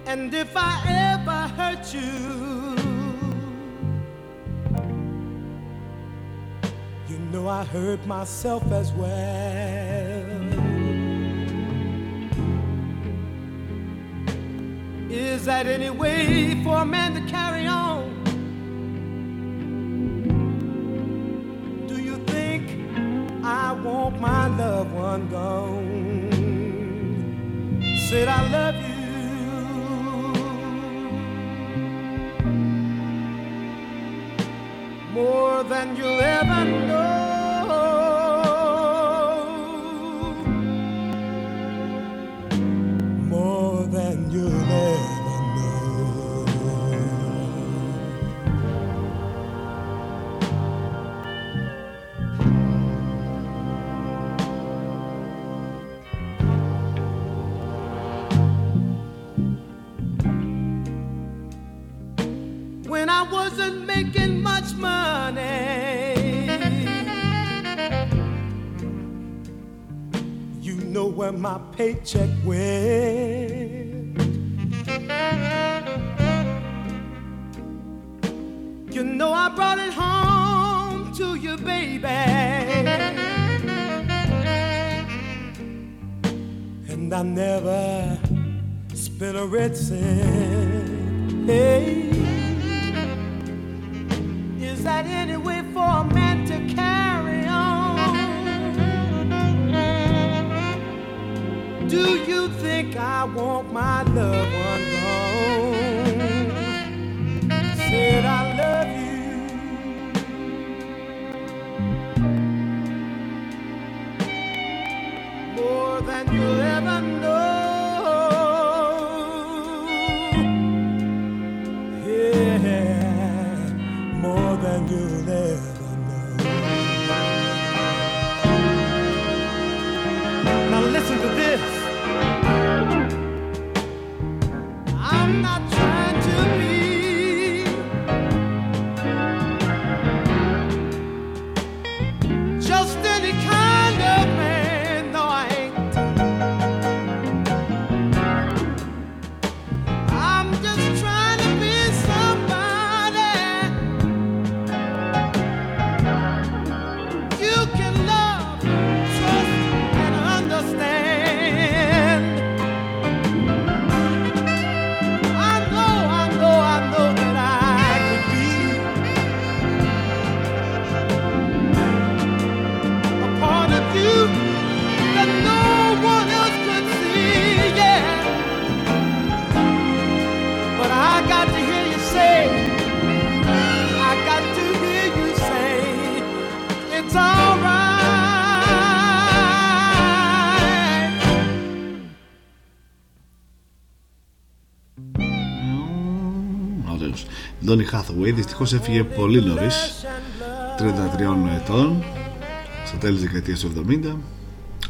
And if I ever hurt you, I hurt myself as well. Is that any way for a man to carry on? Do you think I want my loved one gone? Said I love you. More than you'll ever know. Money, you know where my paycheck went. You know I brought it home to you, baby. And I never spent a red cent. Hey. That any way for a man to carry on? Do you think I want my loved one gone? Said I love you. More than you'll ever know. Ωραίος. Donny Hathaway δυστυχώς έφυγε πολύ νωρίς 33 ετών στα τέλη της δεκαετίας του 70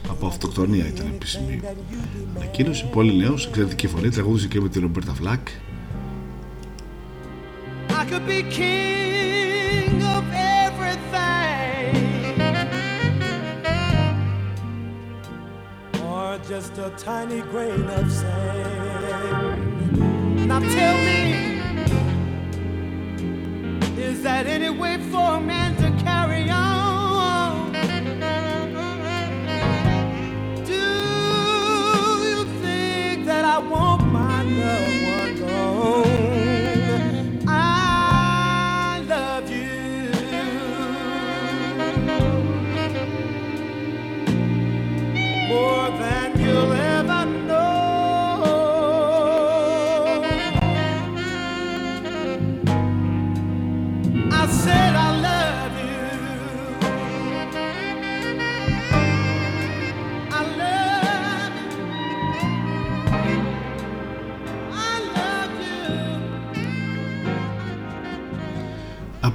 από αυτοκτονία ήταν επίσημη ανακοίνωση πολύ νέος, εξαιρετική φωνή τραγούδισε και με τη Ρομπέρτα Φλακ I could be king of everything, or just a tiny grain of sand. Now tell me, is that any way for a man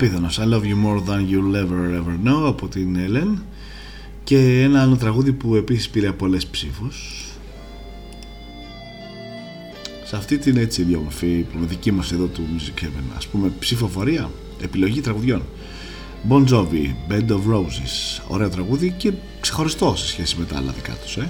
Απίθανος. I love you more than you'll ever ever know από την Ellen και ένα άλλο τραγούδι που επίσης πήρε πολλές ψήφους. Σε αυτή την έτσι ιδιόμορφη δική μας εδώ του Music Heaven ας πούμε ψηφοφορία, επιλογή τραγουδιών. Bon Jovi, Band of Roses ωραίο τραγούδι και ξεχωριστό σε σχέση με τα άλλα δικά τους ε;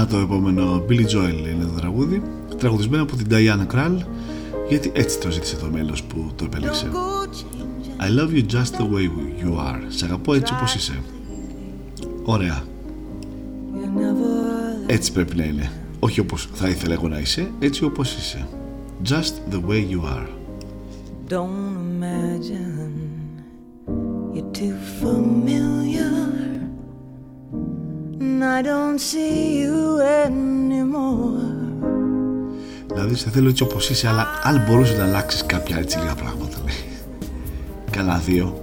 Να το επόμενο Billy Joel είναι το τραγούδι Τραγουδισμένο από την Diana Krall Γιατί έτσι το ζήτησε το μέλος που το επέλεξε. I love you just the way you are. Σε αγαπώ έτσι όπως είσαι. Ωραία. Έτσι πρέπει να είναι. Όχι όπως θα ήθελα εγώ να είσαι Έτσι όπως είσαι. Just the way you are. Don't Θέλω έτσι όπως είσαι, αλλά αν μπορούσες να αλλάξεις κάποια έτσι λίγα πράγματα. Καλά, δύο.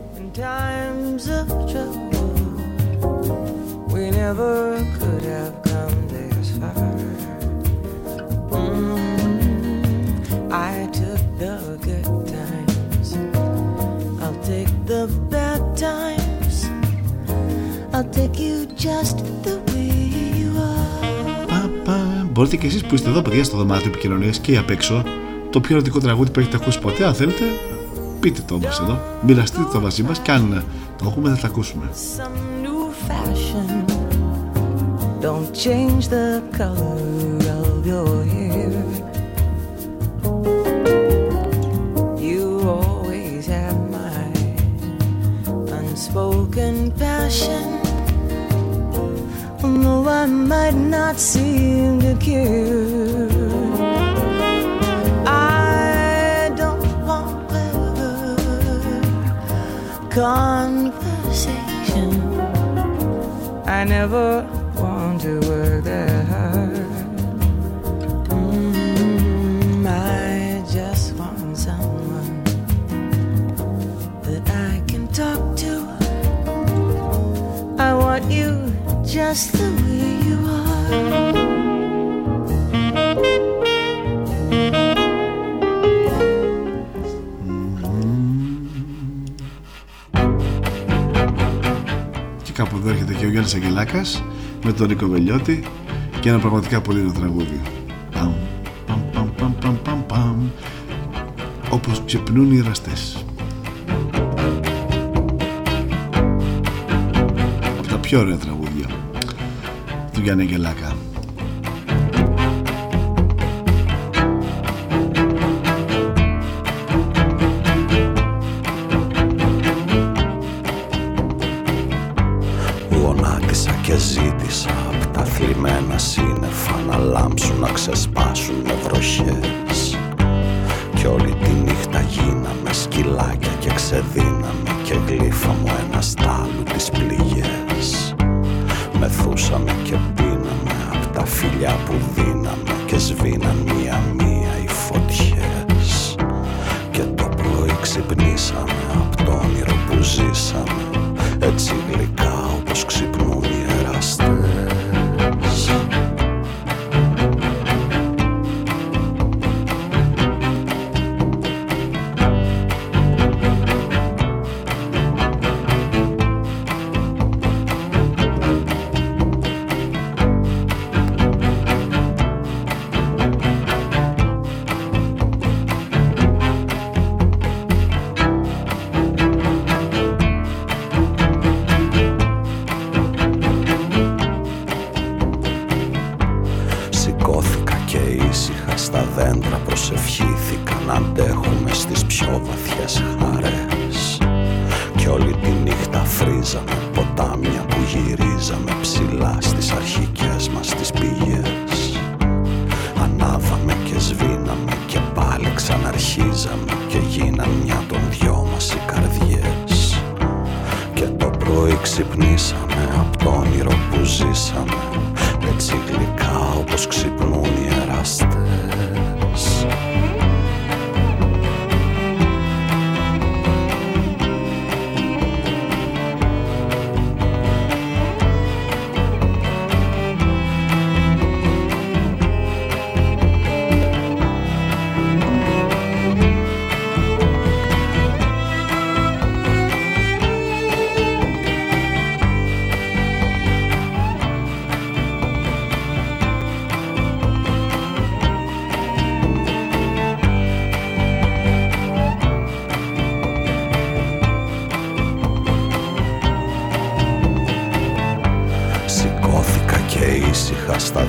Μπορείτε και εσείς που είστε εδώ παιδιά στο δωμάτιο επικοινωνίας και απ' έξω Το πιο ερωτικό τραγούδι που έχετε ακούσει ποτέ Αν θέλετε πείτε το μας εδώ Μοιραστείτε το μαζί μας και αν το έχουμε θα τα ακούσουμε Some new fashion. Don't change the color of your hair. You always have my unspoken passion. I might not seem to care. I don't want clever conversation. I never want to work that just the way you are. Και κάπου εδώ έρχεται και ο Γιάννης Αγγελάκας Με τον Νίκο Βελιώτη Και ένα πραγματικά πολύ ωραίο τραγούδι Παμ, παμ, παμ, παμ, παμ, παμ, παμ. Όπως ξεπνούν οι εραστές Από τα πιο ωραία τραγούδια Του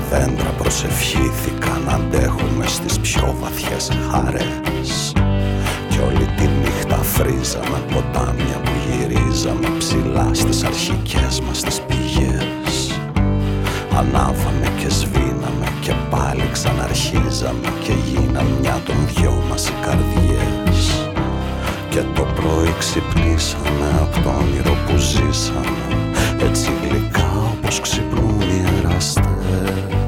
δέντρα προσευχήθηκα να αντέχουμε στις πιο βαθιές χαρές. Κι όλη τη νύχτα φρίζαμε ποτάμια που γυρίζαμε ψηλά στις αρχικές μας τις πηγές. Ανάβαμε και σβήναμε και πάλι ξαναρχίζαμε και γίναν μια των δυο μας οι καρδιές. Και το πρωί ξυπνήσαμε απ' το όνειρο που ζήσαμε έτσι γλυκά όπως ξυπνούν οι faster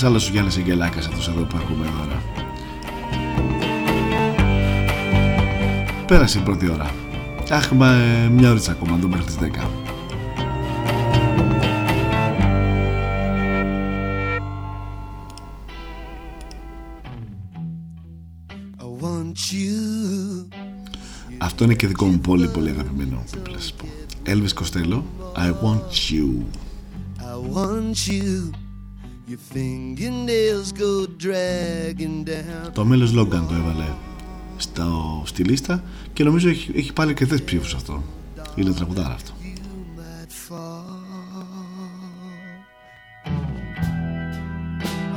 Ένας άλλος ο Γιάννης Αγγελάκας αυτός εδώ που ακούμε τώρα. Πέρασε η πρώτη ώρα. Έχουμε μια ώριτσα ακόμα, εδώ μέχρι τις 10. I want you. Αυτό είναι και δικό μου πολύ πολύ αγαπημένο πρέπει να σας πω. Elvis Costello, I want you. I want you. Το μέλος Logan το έβαλε στο, στη λίστα και νομίζω έχει, έχει πάλι και δες ψήφους αυτό. Είναι τραγουδάρα αυτό.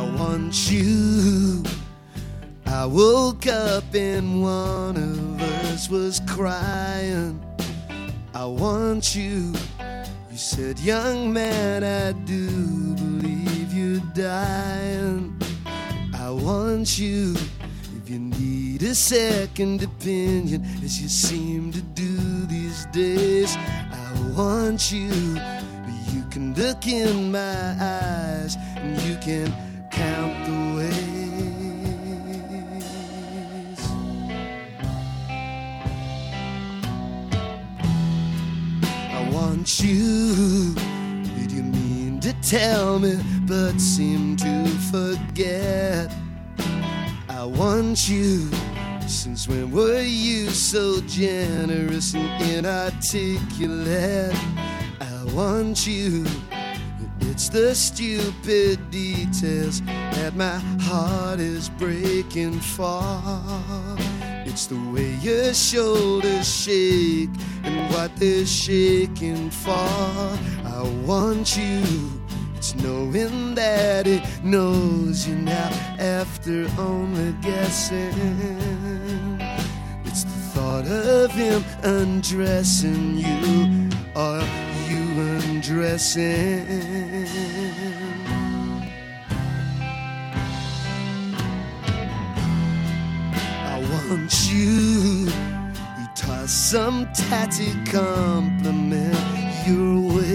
I want you. I woke up and one of us was crying. I want you. You said, Young man, I do believe you're dying. I want you. If you need a second opinion, as you seem to do these days, I want you. but You can look in my eyes and you can count the ways. I want you. To tell me, but seem to forget? I want you. Since when were you so generous and inarticulate? I want you. It's the stupid details that my heart is breaking for. It's the way your shoulders shake and what they're shaking for. I want you. It's knowing that it knows you now after only guessing. It's the thought of him undressing you or you undressing. I want you. You toss some tatty compliment your way.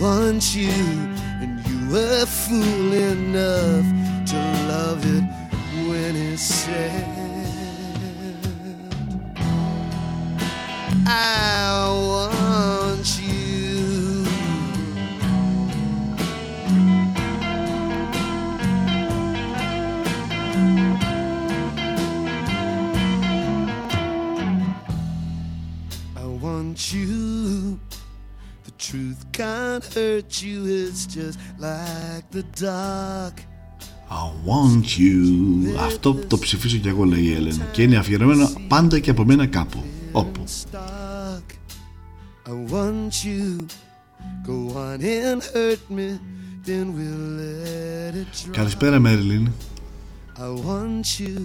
Want you, and you were fool enough to love it when it's said. I want can't hurt you, it's just like the dark. I want you. Αυτό το ψηφίζω κι εγώ, λέει η Έλεν. Και είναι αφιερωμένο πάντα και από μένα κάπου. Όπου. Dark. I want you. Go on and hurt me, then we'll let it dry. Καλησπέρα, Μέρλιν. I want you.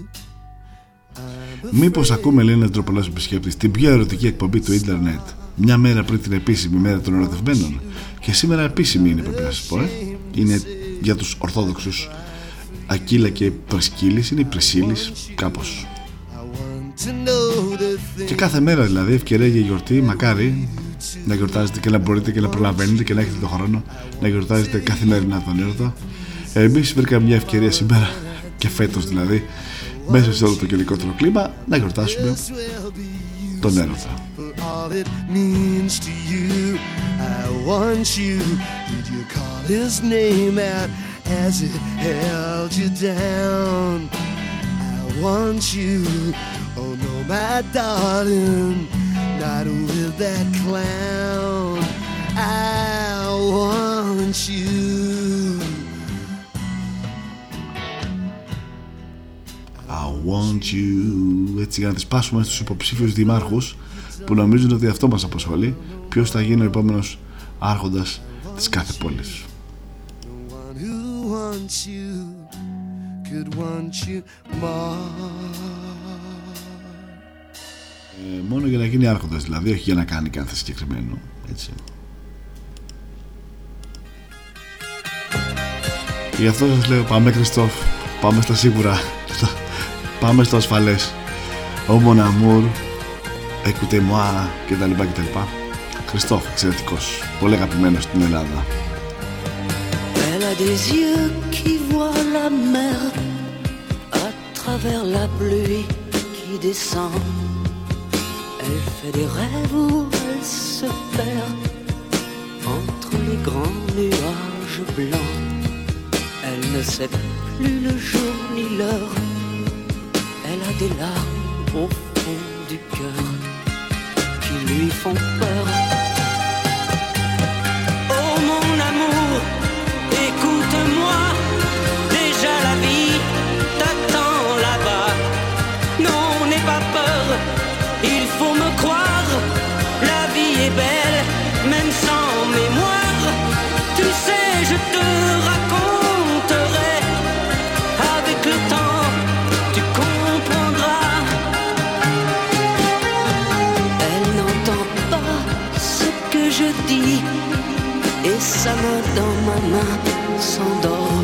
I'm Μήπως afraid ακούμε, λέει ένα τροπολό επισκέπτη, την πιο ερωτική εκπομπή του Ιντερνετ. Μια μέρα πριν την επίσημη μέρα των ερωτευμένων. Και σήμερα επίσημη είναι, πρέπει να σας πω. Ε. Είναι για τους Ορθόδοξους. Ακύλα και Πρεσκύλη, είναι η Πρεσίλη, κάπως. to know the thing. Και κάθε μέρα δηλαδή ευκαιρία για γιορτή, μακάρι να γιορτάζετε και να μπορείτε και να προλαβαίνετε και να έχετε τον χρόνο να γιορτάζετε καθημερινά τον έρωτα. Εμείς βρήκαμε μια ευκαιρία σήμερα και φέτος δηλαδή, μέσα σε όλο το γενικότερο κλίμα, να γιορτάσουμε τον έρωτα. for all it means to you. I want you. Did you call his name out as it held you down? I want you. Oh no, my darling, not with that clown. I want you. I want you. Έτσι για να τις πάσουμε στους υποψήφιους δημάρχους που νομίζουν ότι αυτό μας απασχολεί. Ποιος θα γίνει ο επόμενος άρχοντας της κάθε πόλης. One who wants you could want you more. Ε, μόνο για να γίνει άρχοντας δηλαδή, όχι για να κάνει κάθε συγκεκριμένο. Έτσι. Γι' αυτό σας λέω πάμε Κριστόφ, πάμε στα σίγουρα, πάμε στο ασφαλές. Ο Mon Amour, écoutez moi κτλ. κτλ. Κριστόφ, εξαιρετικός, πολύ αγαπημένος στην Ελλάδα. Elle a des yeux qui voient la mer à travers la pluie qui descend. Elle fait des rêves où elle se perd entre les grands nuages blancs. Elle ne sait plus le jour ni l'heure. Elle a des larmes au fond du cœur qui lui font peur. S'endort.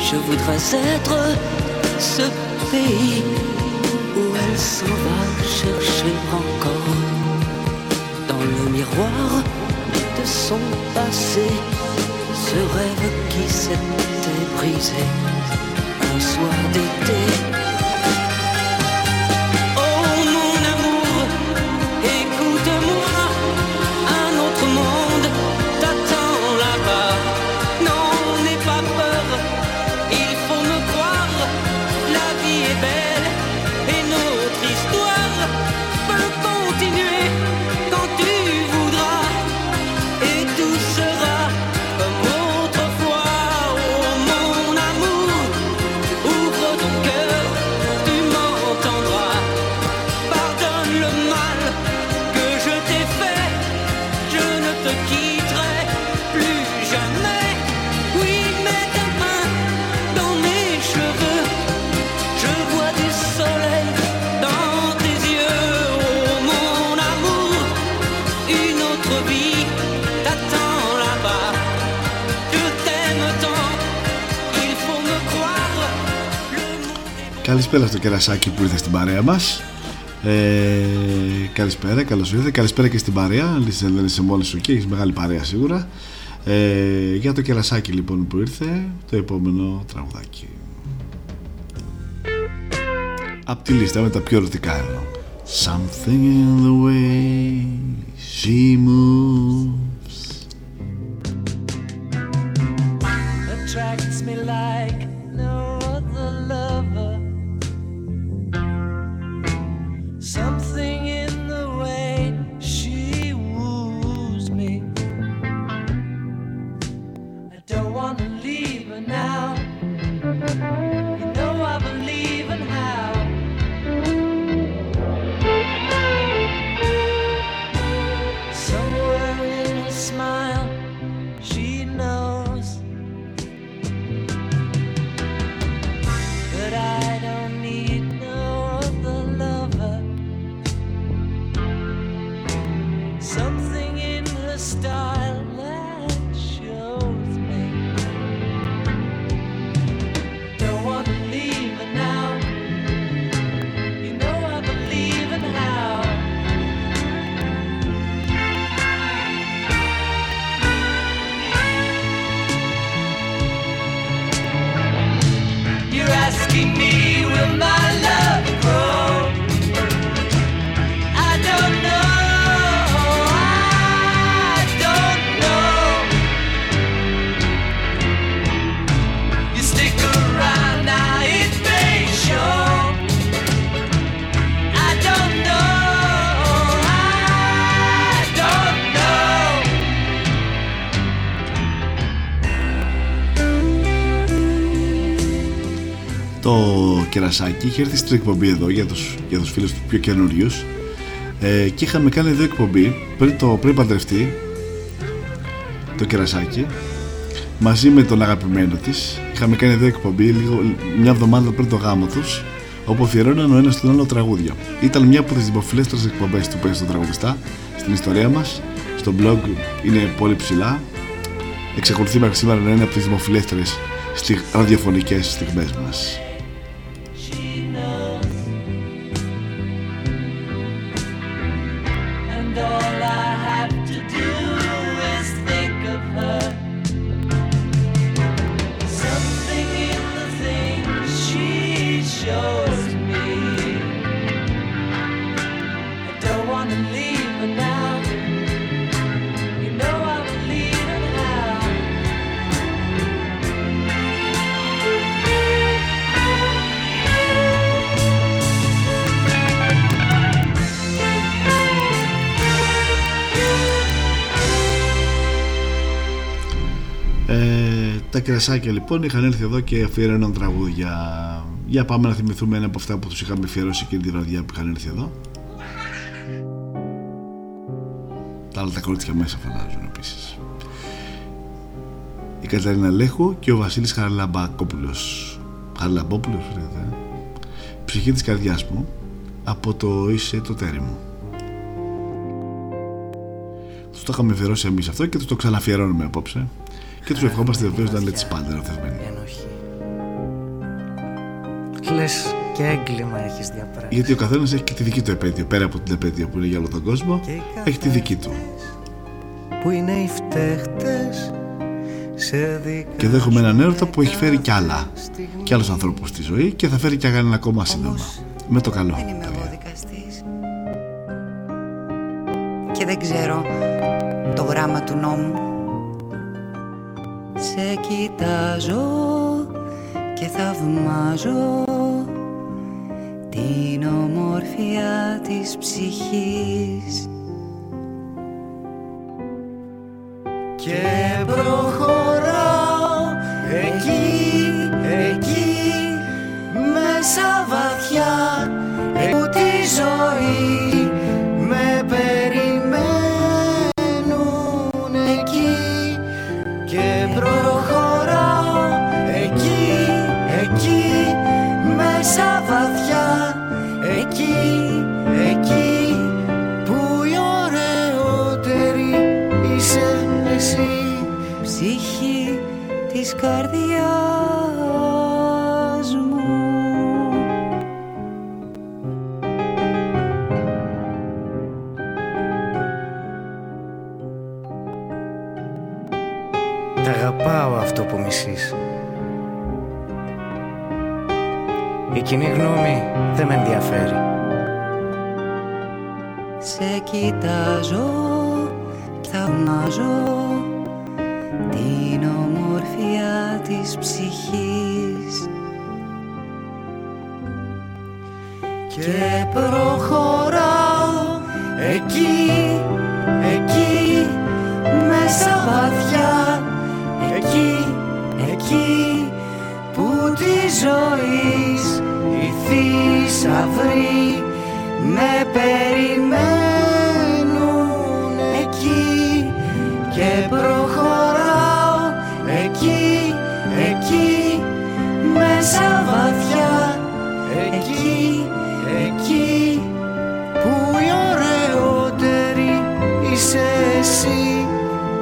Je voudrais être ce pays où elle s'en va chercher encore dans le miroir de son passé ce rêve qui s'était brisé un soir d'été. Καλησπέρα στο κερασάκι που ήρθε στην παρέα μας. Ε, Καλησπέρα, καλώς ήρθε Καλησπέρα και στην παρέα. Δεν είσαι μόνος σου και έχεις μεγάλη παρέα σίγουρα. Ε, Για το κερασάκι λοιπόν που ήρθε Το επόμενο τραγουδάκι. Απ' τη λίστα με τα πιο ερωτικά εδώ Something in the way she moves. Attracts me like no κερασάκι είχε έρθει στην εκπομπή εδώ για τους, για τους φίλους του πιο καινούριους. ε, και είχαμε κάνει δύο εκπομπή πριν, το, πριν παντρευτεί το κερασάκι μαζί με τον αγαπημένο της. Είχαμε κάνει δύο εκπομπή λίγο, μια εβδομάδα πριν το γάμο τους όπου αφιερώναν ο ένας τον άλλο τραγούδια ήταν μια από τις δημοφιλέστερες εκπομπές του Πες στον τραγουδιστά στην ιστορία μας. Στο blog είναι πολύ ψηλά. Εξακολουθεί μέχρι σήμερα να είναι από τις δημοφιλέστερες στι, ραδιοφωνικές στιγμές μας Ε, τα κερασάκια λοιπόν είχαν έρθει εδώ και αφιέρωναν τραγούδια. Για πάμε να θυμηθούμε ένα από αυτά που τους είχαμε αφιερώσει εκείνη τη βραδιά που είχαν έρθει εδώ. Τα άλλα τα κορίτσια μέσα φαντάζουν επίσης. Η Καταρίνα Λέχου και ο Βασίλης Χαραλαμπακόπουλος. Χαραλαμπόπουλος, λέγεται. Ψυχή της καρδιάς μου από το είσαι το τέρι μου. Τους το είχαμε αφιερώσει εμείς αυτό και τους το ξαναφιερώνουμε απόψε. Και τους ευχόμαστε βεβαίως να λέτε τις πάντα ερωτευμένοι. Λες και έγκλημα έχεις διαπράξει. Γιατί ο καθένας έχει και τη δική του επέτειο. Πέρα από την επέτειο που είναι για όλο τον κόσμο, έχει τη δική του. Που είναι οι φταίχτες σε δικά Και εδώ έχουμε έναν έρωτα που έχει φέρει κι άλλα. Κι άλλους ανθρώπους στη ζωή και θα φέρει κι άλλα ακόμα σύντομα. Με το καλό. Δεν είμαι εγώ δικαστής. Και δεν ξέρω το γράμμα του νόμου. Σε κοιτάζω και θαυμάζω την ομορφιά της ψυχής. Και προχωράω εκεί, εκεί μέσα βαθιά που τη ζωή αγαπάω αυτό που μισείς. Η κοινή γνώμη δεν με ενδιαφέρει. Σε κοιτάζω, θαυμάζω την ομορφιά της ψυχής. Και προχωράω εκεί, εκεί ζωής οι θησαυροί με περιμένουν εκεί και προχωράω εκεί, εκεί μέσα βαθιά εκεί, εκεί που η ωραιότερη είσαι εσύ.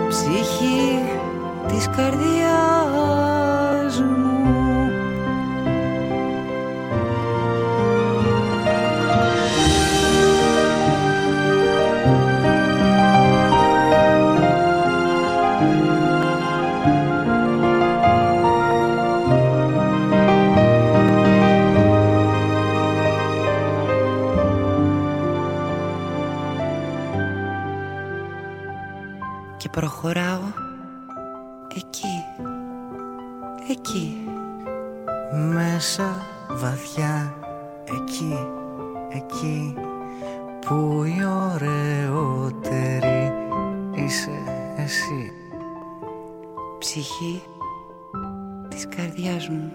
Ψυχή της καρδιάς προχωράω εκεί, εκεί. Μέσα βαθιά εκεί, εκεί που η ωραιότερη είσαι εσύ. Ψυχή της καρδιάς μου.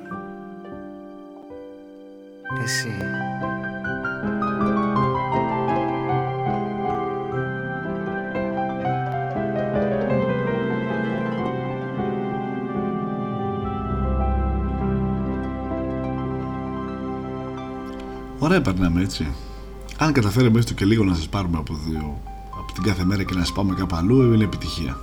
Εσύ Ωραία περνάμε έτσι. Αν καταφέρουμε έστω και λίγο να σας πάρουμε από, δύο, από την κάθε μέρα και να σας πάμε κάπου αλλού, είναι επιτυχία.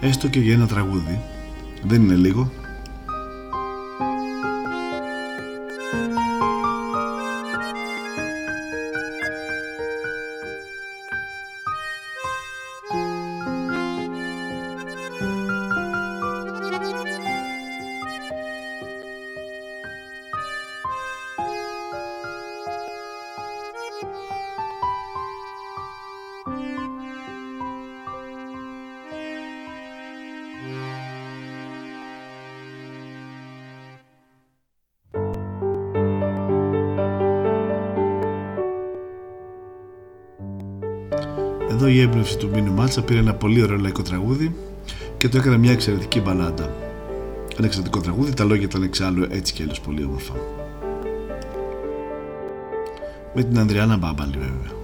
Έστω και για ένα τραγούδι. Δεν είναι λίγο. Του Μίνου Μάτσα πήρε ένα πολύ ωραίο λαϊκό τραγούδι και το έκανε μια εξαιρετική μπαλάντα. Ένα εξαιρετικό τραγούδι, τα λόγια ήταν εξάλλου έτσι και αλλιώς πολύ όμορφα. Με την Ανδριάνα Μπάμπαλη βέβαια.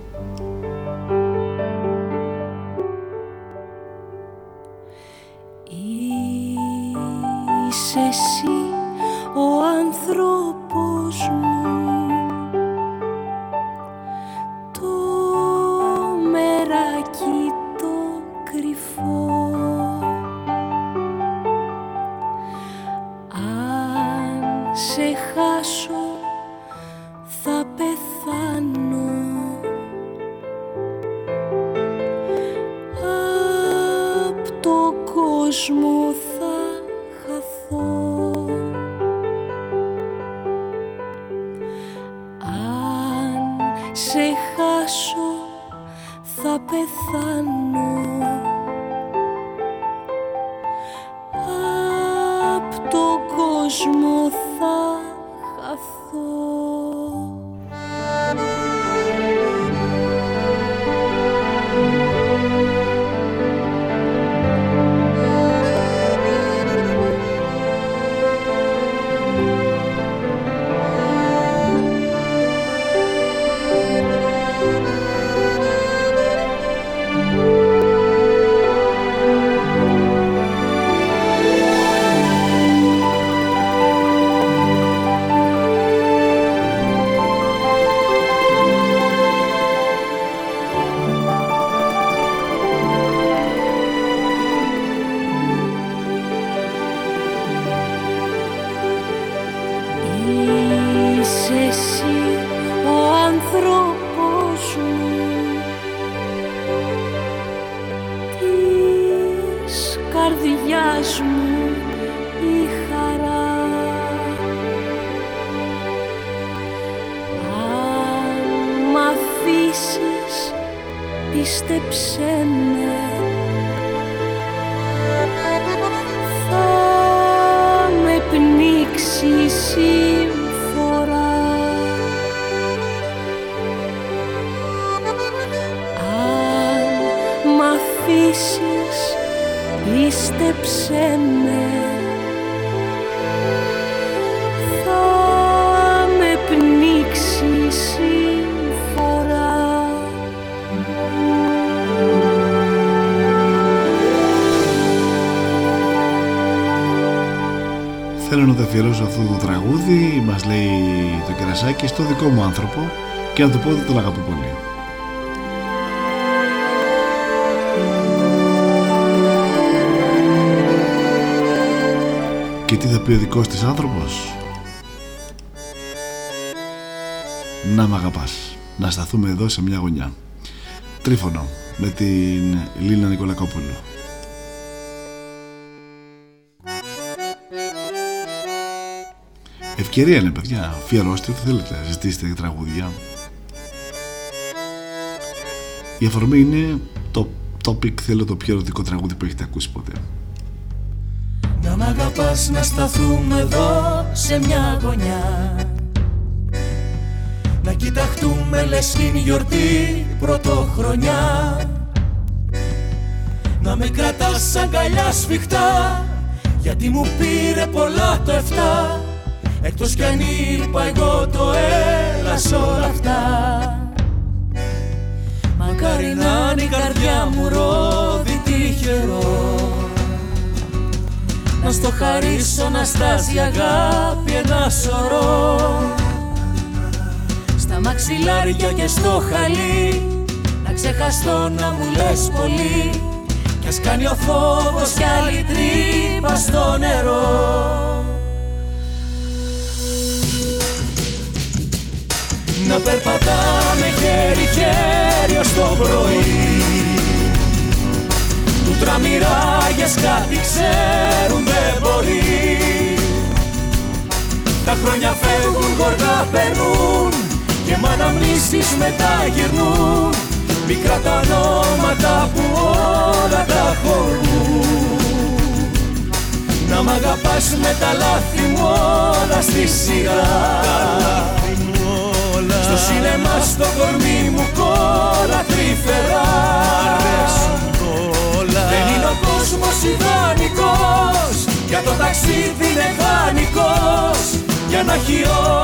Πίστεψέ με Θέλω να το αφιερώσω αυτό το τραγούδι, μας λέει το κερασάκι, στο δικό μου άνθρωπο. Και να του πω ότι τον αγαπώ πολύ. Και τι θα πει ο δικός της άνθρωπος; Να μ' αγαπάς. Να σταθούμε εδώ σε μια γωνιά. Τρίφωνο με την Λίνα Νικολακόπουλου Ευκαιρία είναι παιδιά. Αφιερώστε ό,τι θέλετε. Ζητήστε τραγούδια. Η αφορμή είναι το topic Θέλω το πιο ερωτικό τραγούδι που έχετε ακούσει ποτέ. Να μ' αγαπάς να σταθούμε εδώ σε μια γωνιά. Να κοιταχτούμε λες την γιορτή πρωτοχρονιά. Να με κρατάς αγκαλιά σφιχτά Γιατί μου πήρε πολλά το εφτά Εκτός κι αν είπα εγώ το έλας σ' όλα αυτά. Μακάρι να είναι η καρδιά μου ρόδι τυχερό. Να στο χαρίσω να στάζει αγάπη ένα σωρό. Στα μαξιλάρια και στο χαλί Να ξεχαστώ να μου λες πολύ. Κι ας κάνει ο φόβος κι άλλη τρύπα στο νερό Να περπατάμε χέρι-χέρι ως το πρωί. Του τραμμυράγες κάτι ξέρουν δεν μπορεί. Τα χρόνια φεύγουν γοργά περνούν Και μ' αναμνήσεις μετά γυρνούν. Μικρά τα ονόματα που όλα τα χωρούν. Να μ' αγαπάς με τα λάθη μου όλα στη σειρά Στο σινεμά στο κορμί μου κόλλα τρυφερά. Δεν είναι ο κόσμος ιδανικός Για το ταξίδι είναι δανεικός Για να έχει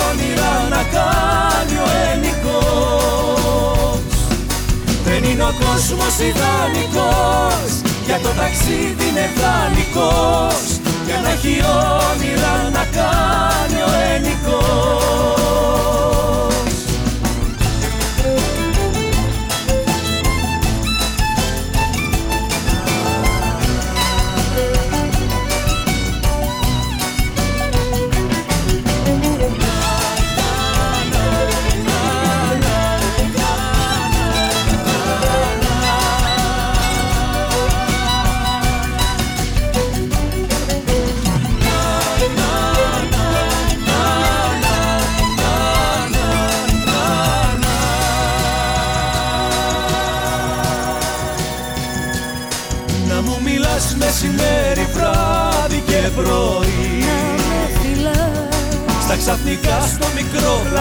όνειρα να κάνει ο ενικός Δεν είναι ο κόσμος ιδανικός Για το ταξίδι είναι δανεικός Για να έχει όνειρα να κάνει ο ενικός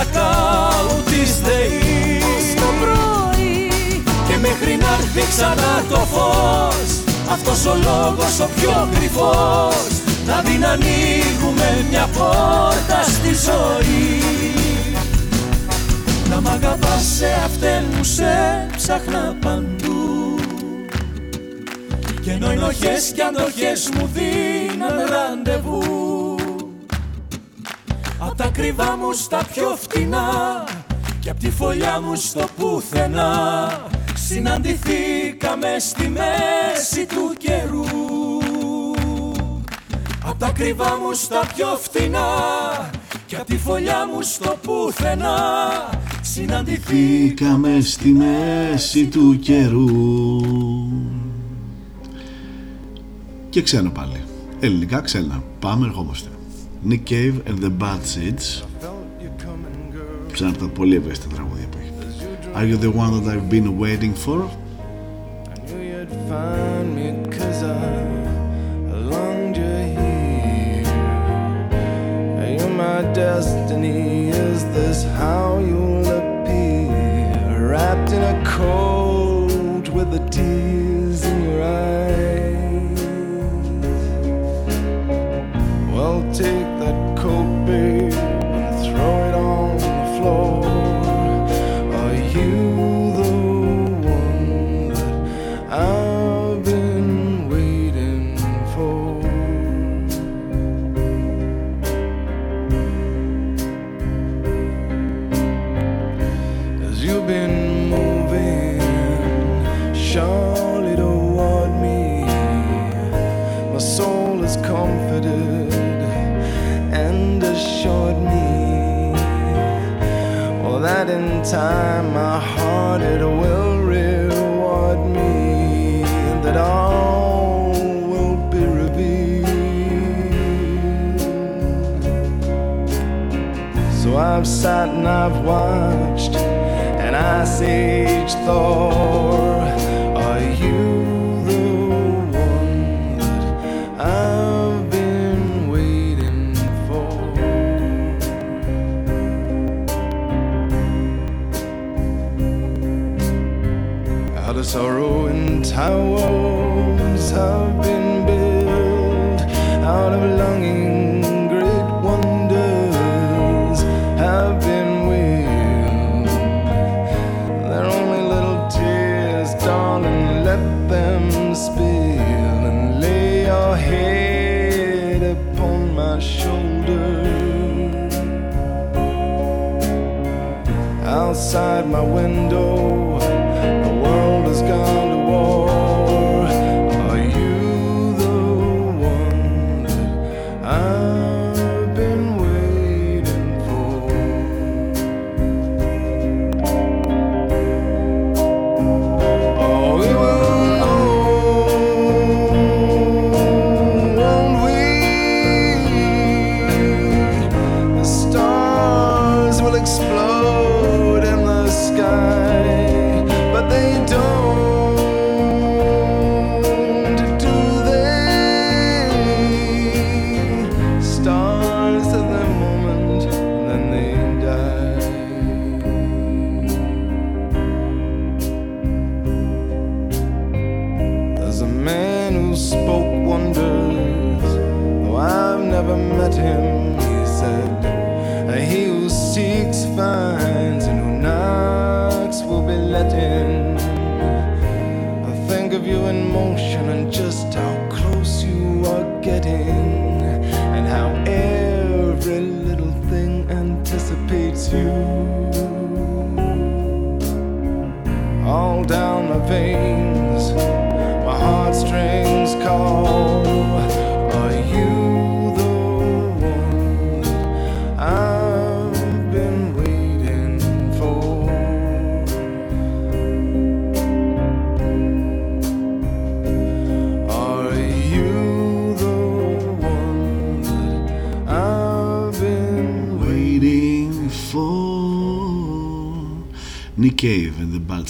μικρό blackout της ΔΕΗ Στο πρωί. Και μέχρι να έρθει ξανά το φως Αυτός ο λόγος ο πιο κρυφός Να δει να ανοίγουμε μια πόρτα στη ζωή. Να μ' αγαπάς σε αυτήν μου σε ψάχνα παντού. Και ενώ ενοχές και αντοχές μου δίναν ραντεβού Απ' τα κρυβά μου στα πιο φτηνά Και απ' τη φωλιά μου στο πουθενά. Συναντηθήκαμε στη μέση του καιρού. Απ' τα κρυβά μου στα πιο φτηνά Και απ' τη φωλιά μου στο πουθενά. Συναντηθήκαμε Φύκαμε στη μέση του καιρού. Και ξένο πάλι. Ελληνικά ξένα. Πάμε ερχόμαστε Nick Cave and the Bad Seeds Ψάχνω από τα πολύ ευαίσθητα τραγούδια που έχει Are you the one that I've been waiting for? I knew you'd find me cause I longed you here. You're my destiny, is this how you'll appear? Wrapped in a coat with the tears in your eyes. Take that coat, babe, time my heart it will reward me, that all will be revealed. So I've sat and I've watched, and I sage Thor. Sorrow and towers have been built, out of longing great wonders have been willed. They're only little tears, darling, let them spill and lay your head upon my shoulder. Outside my window,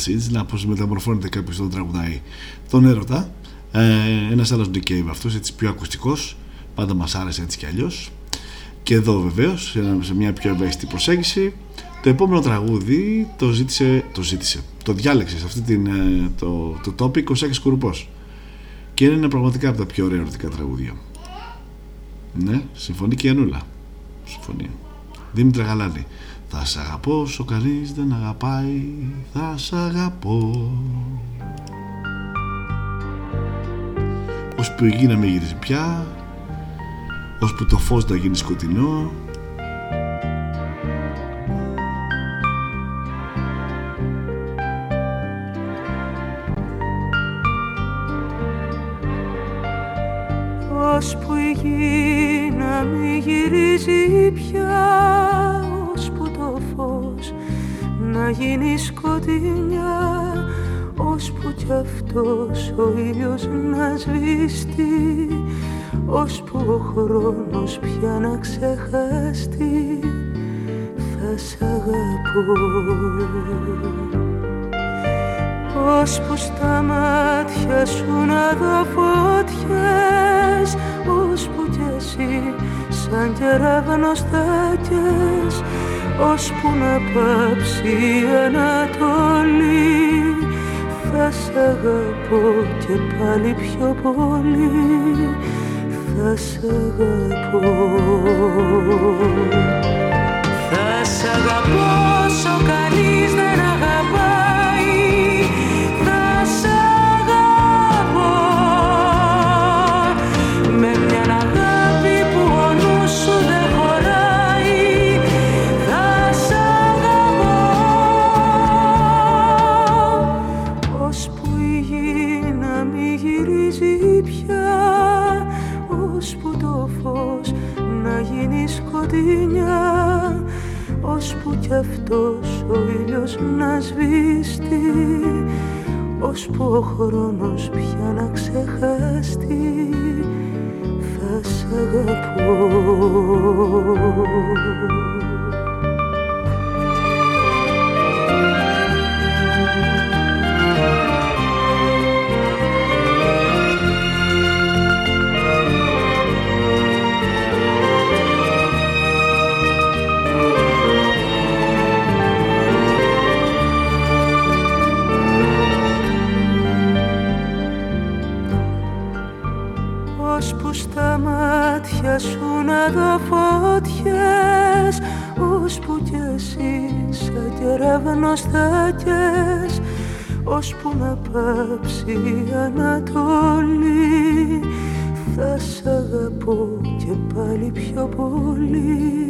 and the Bad Seeds να πως μεταμορφώνεται κάποιος τον τραγουδάει. Τον έρωτα ε, ένας άλλος Nick Cave αυτός έτσι πιο ακουστικός πάντα μας άρεσε έτσι κι αλλιώς. Και εδώ βεβαίως σε- σε μια πιο ευαίσθητη προσέγγιση το επόμενο τραγούδι το ζήτησε, το ζήτησε, το διάλεξε σε αυτή την, ε, το, το topic ο Σάκης Κουρουπός. Και είναι πραγματικά από τα πιο ωραία ερωτικά τραγούδια. Ναι, συμφωνεί και η Ανούλα συμφωνεί. Δήμητρα Γαλάνη Θα σ' αγαπώ όσο κανείς δεν αγαπάει. Θα σ' αγαπώ. Ώσπου η γη να μην γυρίζει πια Ώσπου το φως να γίνει σκοτεινό χρόνος πια να ξεχαστεί Θα σ' αγαπώ. Ώσπου στα μάτια σου να δω φωτιές Ώσπου κι εσύ σαν κεραυνός στάκες Ώσπου να πάψει η Ανατολή Θα σ' αγαπώ και πάλι πιο πολύ Θα σ' αγαπώ. Θα σ' αγαπώ να σβήσει Ώσπου ο χρόνος πια να ξεχαστεί. Θα σ' αγαπώ μάτια σου να δω φωτιές Ώσπου κι εσύ σαν κεραυνός στάκες Ώσπου να πάψει η Ανατολή. Θα σ' αγαπώ και πάλι πιο πολύ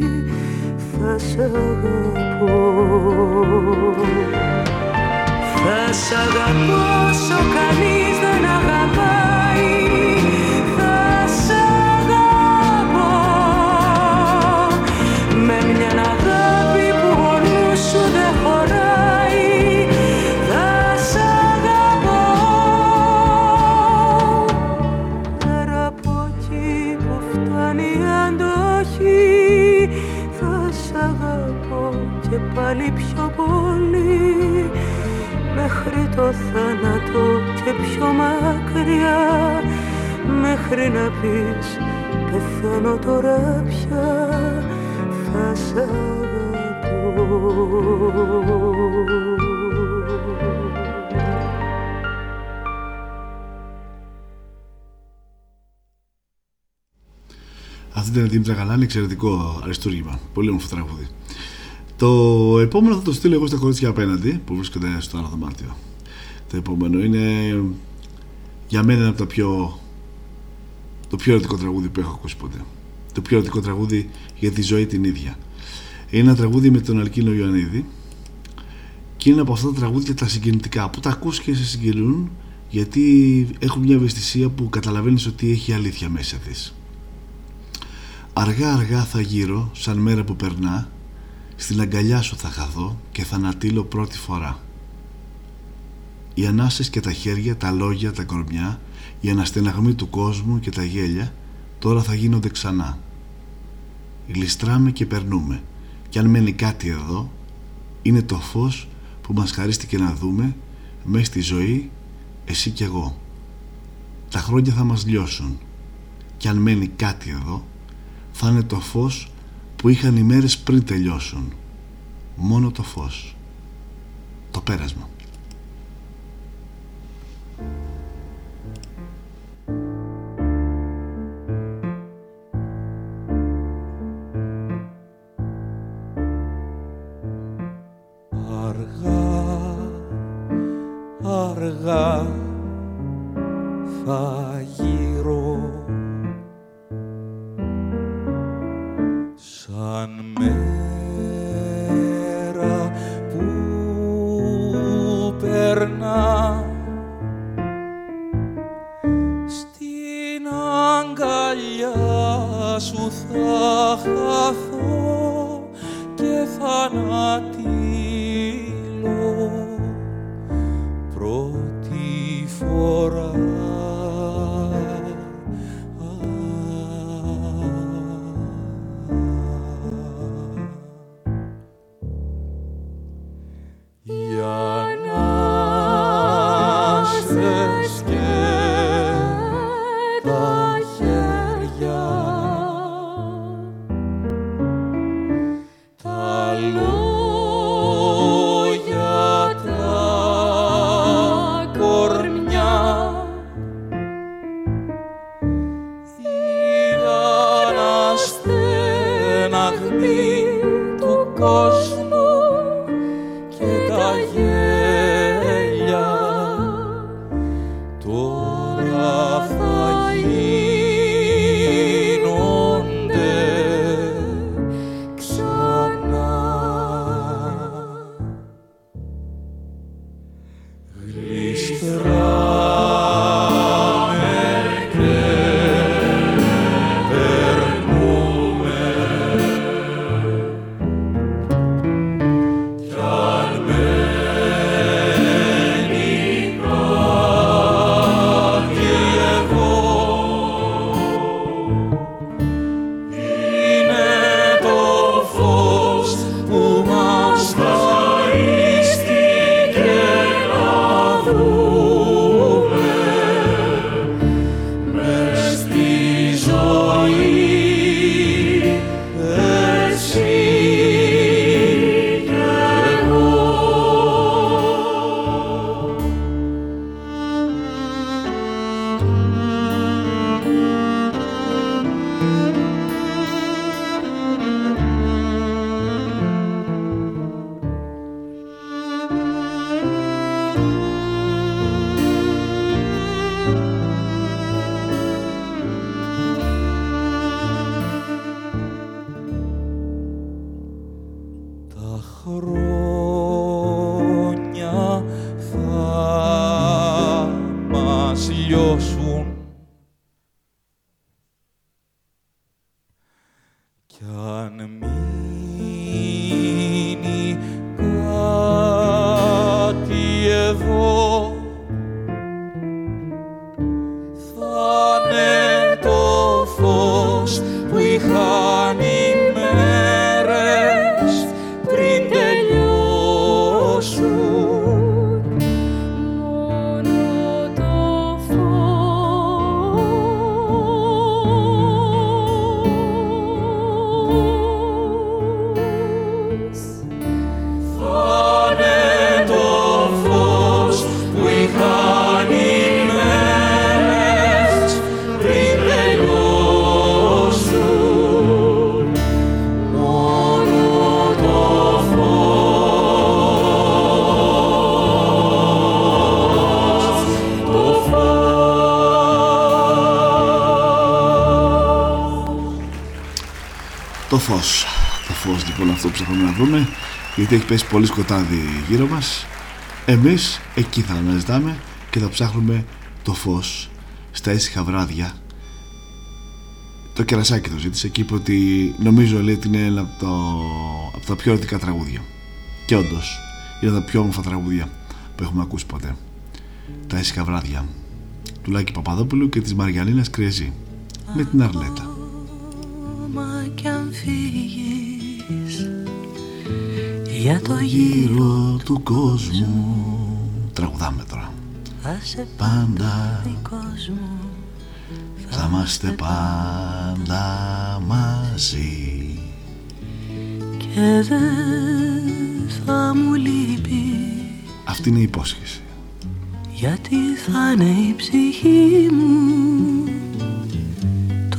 Θα σ' αγαπώ. Θα σ' αγαπώ όσο κανείς δεν αγαπάει το θάνατο και πιο μακριά Μέχρι να πεις πεθαίνω τώρα πια Θα σ' αγαπώ Αυτή ήταν η Δήμητρα Γαλάνη, εξαιρετικό αριστούργημα. Πολύ όμορφο τραγούδι. Το επόμενο θα το στείλω εγώ στα κορίτσια απέναντι που βρίσκονται στο άλλο δωμάτιο. Το επόμενο είναι για μένα ένα από τα πιο. το πιο ερωτικό τραγούδι που έχω ακούσει ποτέ. Το πιο ερωτικό τραγούδι για τη ζωή την ίδια. Είναι ένα τραγούδι με τον Αλκίνο Ιωαννίδη και είναι από αυτά τα τραγούδια τα συγκινητικά που τα ακούς και σε συγκινούν γιατί έχουν μια ευαισθησία που καταλαβαίνεις ότι έχει αλήθεια μέσα της. Αργά αργά θα γύρω σαν μέρα που περνά στην αγκαλιά σου θα χαθώ και θα ανατείλω πρώτη φορά. Οι ανάσες και τα χέρια, τα λόγια, τα κορμιά, η αναστεναγμή του κόσμου και τα γέλια τώρα θα γίνονται ξανά. Γλιστράμε και περνούμε και αν μένει κάτι εδώ είναι το φως που μας χαρίστηκε να δούμε μέσα στη ζωή εσύ κι εγώ. Τα χρόνια θα μας λιώσουν και αν μένει κάτι εδώ θα είναι το φως που είχαν οι μέρες πριν τελειώσουν. Μόνο το φως. Το πέρασμα. Θα γιατί έχει πέσει πολύ σκοτάδι γύρω μας. Εμείς εκεί θα αναζητάμε και θα ψάχνουμε το φως στα ήσυχα βράδια. Το κερασάκι το ζήτησε και είπε ότι νομίζω λέει ότι είναι ένα από, το, από τα πιο ερωτικά τραγούδια. Και όντως είναι τα πιο όμορφα τραγούδια που έχουμε ακούσει ποτέ. Τα ήσυχα βράδια. Του Λάκη Παπαδόπουλου και της Μαργιαλίνας Κρέζη με την Αρλέτα για το γύρο του κόσμου. Τραγουδάμε τώρα. Πάντα Θα είμαστε πάντα μαζί. Και δεν θα μου λείπεις. Αυτή είναι η υπόσχεση. Γιατί θα είναι η ψυχή μου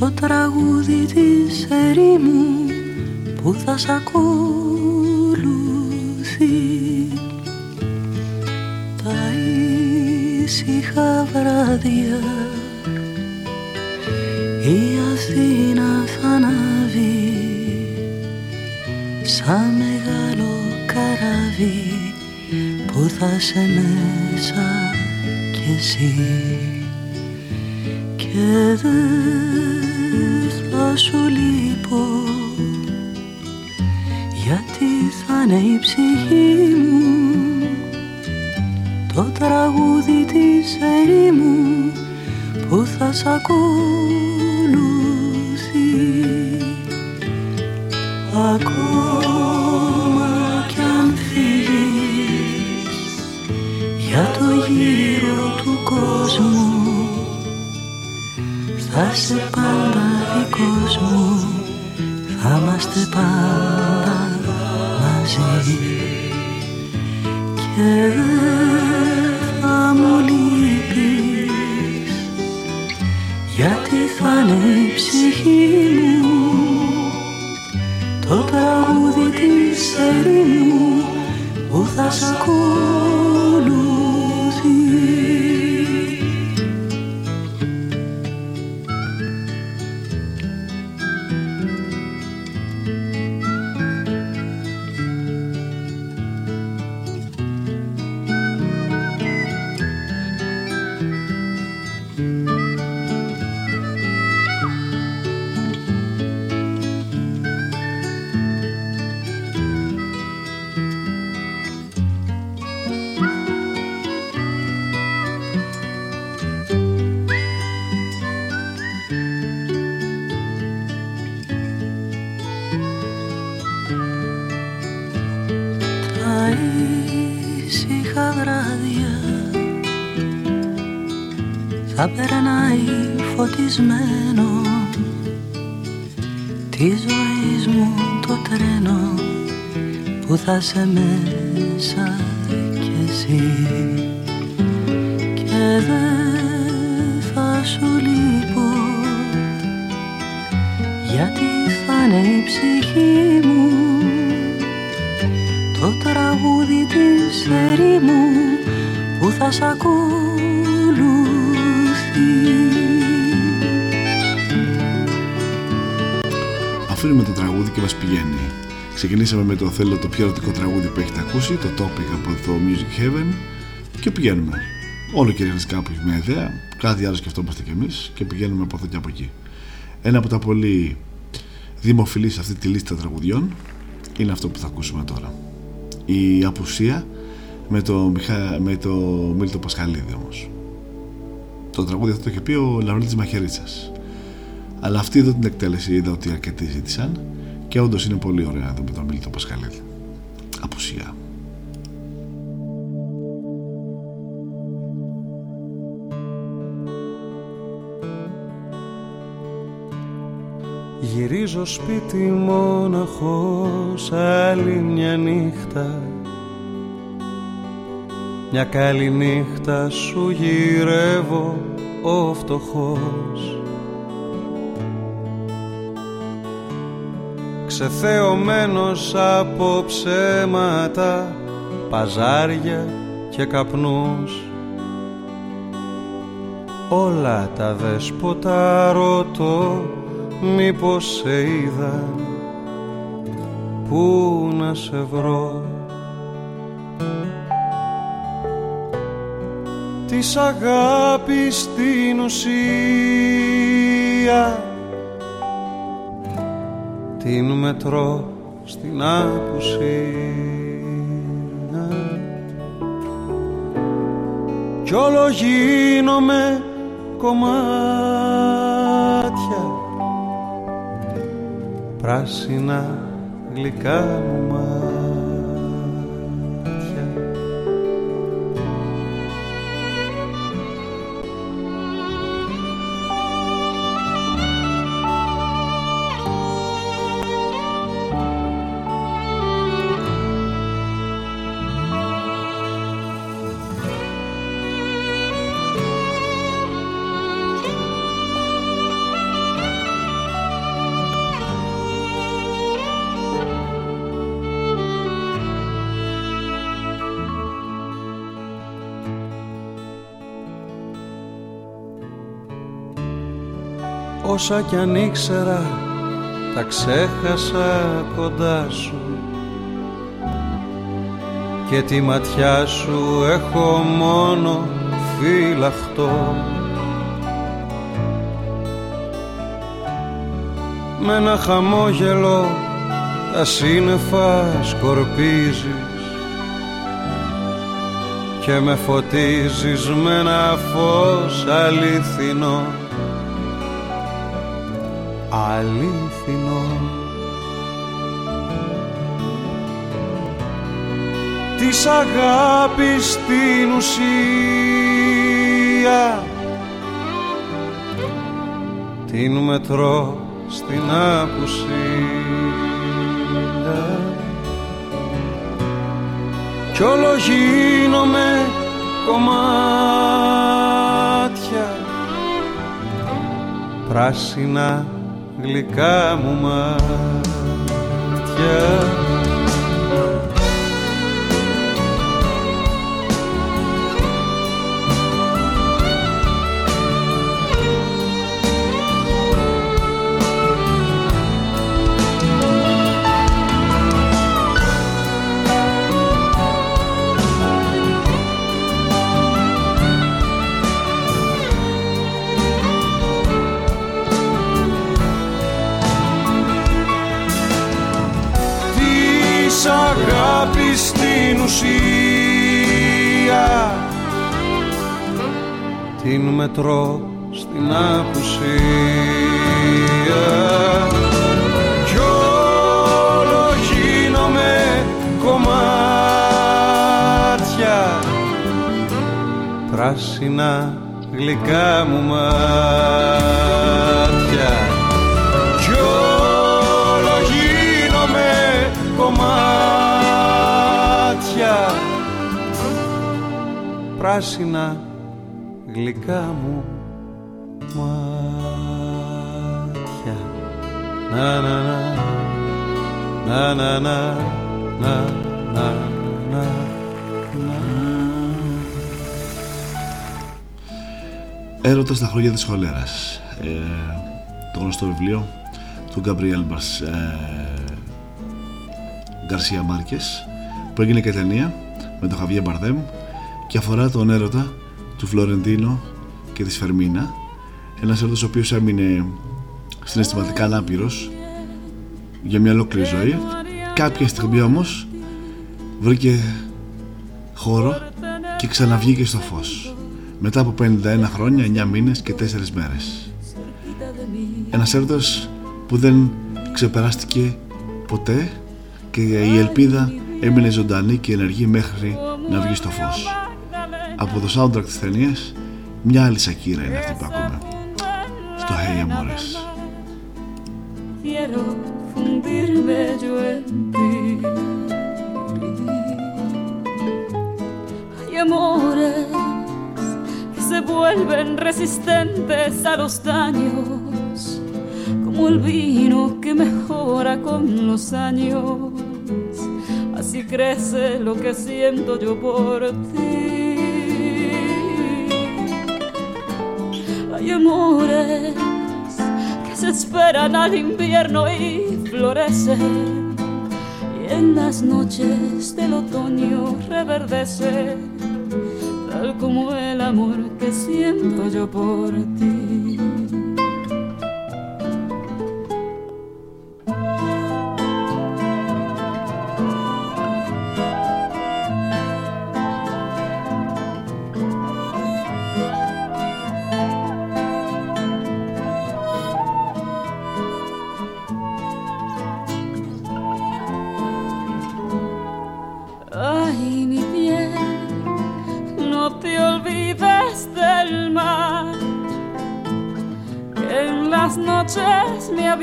Το τραγούδι της ερήμου Που θα σ' ακούω τα ήσυχα βράδια η Αθήνα θα ανάβει σαν μεγάλο καράβι που θα σε μέσα κι εσύ. Και δεν θα σου λείπω. Θα είναι η ψυχή μου; Το τραγούδι της ερήμου που θα σ' ακολουθεί. Ακόμα κι αν φύγεις για το γύρο του κόσμου θα σε πάντα δικός μου θα είμαστε πάντα μαζί. Και θα μου λείπεις. Γιατί θα είναι η ψυχή μου το τραγούδι της ερήμου που θα σ' ακολουθεί που θα σε μέσα κι εσύ. Και δεν θα σου λείπω. Γιατί θα είναι η ψυχή μου το τραγούδι της ερήμου που θα σ' ακολουθεί. Αφήνουμε το τραγούδι και μας πηγαίνει Ξεκινήσαμε με το θέλω το πιο ερωτικό τραγούδι που έχετε ακούσει Το topic από το Music Heaven. Και πηγαίνουμε. Όλο και ένας κάπου έχει μια ιδέα Κάτι άλλο σκεφτόμαστε κι εμείς Και πηγαίνουμε από εδώ και από εκεί. Ένα από τα πολύ δημοφιλή σε αυτή τη λίστα τραγουδιών Είναι αυτό που θα ακούσουμε τώρα. Η απουσία με το, Μιχα... με το Μίλτο Πασχαλίδη όμως. Το τραγούδι αυτό το είχε πει ο Λαυρίτης Μαχαιρίτσας. Αλλά αυτή εδώ την εκτέλεση είδα ότι αρκετοί ζήτησαν και όντως είναι πολύ ωραία εδώ με τον Μίλτο Πασχαλίδη. Απουσία. Γυρίζω σπίτι μόναχος άλλη μια νύχτα. Μια καλή νύχτα σου γυρεύω ο φτωχός Ξεθεωμένος από ψέματα, παζάρια και καπνούς. Όλα τα δέσποτα ρωτώ μήπως σε είδαν. Πού να σε βρω; Της αγάπης στην ουσία την μετρώ στην απουσία κι όλο γίνομαι κομμάτια. Πράσινα γλυκά μου Όσα κι αν ήξερα τα ξέχασα κοντά σου. Και τη ματιά σου έχω μόνο φυλαχτό με ένα χαμόγελο τα σύννεφα σκορπίζεις και με φωτίζεις με ένα φως αληθινό αλήθινο. Της αγάπης στην ουσία. Την μετρώ στην απουσία. Κι όλο γίνομαι κομμάτια. Πράσινα γλυκά μου μάτια στην ουσία. Την μετρώ στην απουσία. Κι όλο γίνομαι κομμάτια. Πράσινα γλυκά μου μάτια πράσινα γλυκά μου μάτια. Να να να, να να να, να να να, Έρωτας στα χρόνια της χολέρας. Ε, το γνωστό βιβλίο του Γκαμπριέλ ε, Γκαρσία Μάρκες που έγινε και ταινία με τον Χαβιέ Μπαρδέμ και αφορά τον έρωτα του Φλωρεντίνο και της Φερμίνα. Ένας έρωτας ο οποίος έμεινε συναισθηματικά ανάπηρος για μια ολόκληρη ζωή. Κάποια στιγμή όμως βρήκε χώρο και ξαναβγήκε στο φως. Μετά από 51 χρόνια, 9 μήνες και 4 μέρες. Ένας έρωτας που δεν ξεπεράστηκε ποτέ και η ελπίδα έμεινε ζωντανή και ενεργή μέχρι να βγει στο φως από το soundtrack της ταινίας μια άλλη σακύρα είναι αυτή που ακούμε στο Hey Amores Quiero fundirme yo en ti Hay amores que se vuelven resistentes a los daños Como el vino que mejora con los años Así crece lo que siento yo por ti Hay amores que se esperan al invierno y florecen. Y en las noches del otoño reverdece, tal como el amor que siento yo por ti.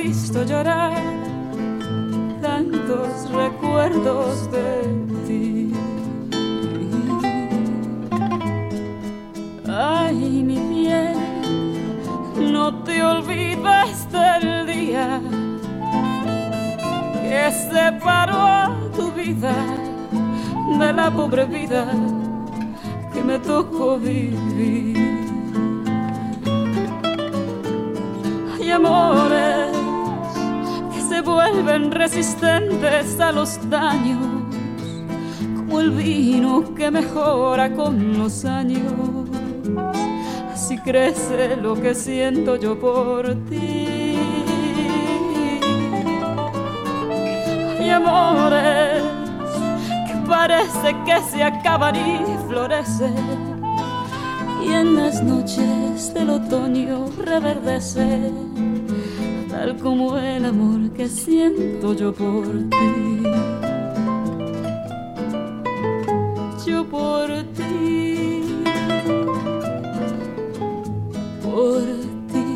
Visto llorar tantos recuerdos de ti. Ay, mi piel, no te olvides del día que separó tu vida de la pobre vida que me tocó vivir. Resistentes a los daños, como el vino que mejora con los años. Así crece lo que siento yo por ti. Hay amores parece que se acaban y florecen. Y en las noches del otoño reverdece, tal como el amor que siento yo por ti. Yo por ti, por ti,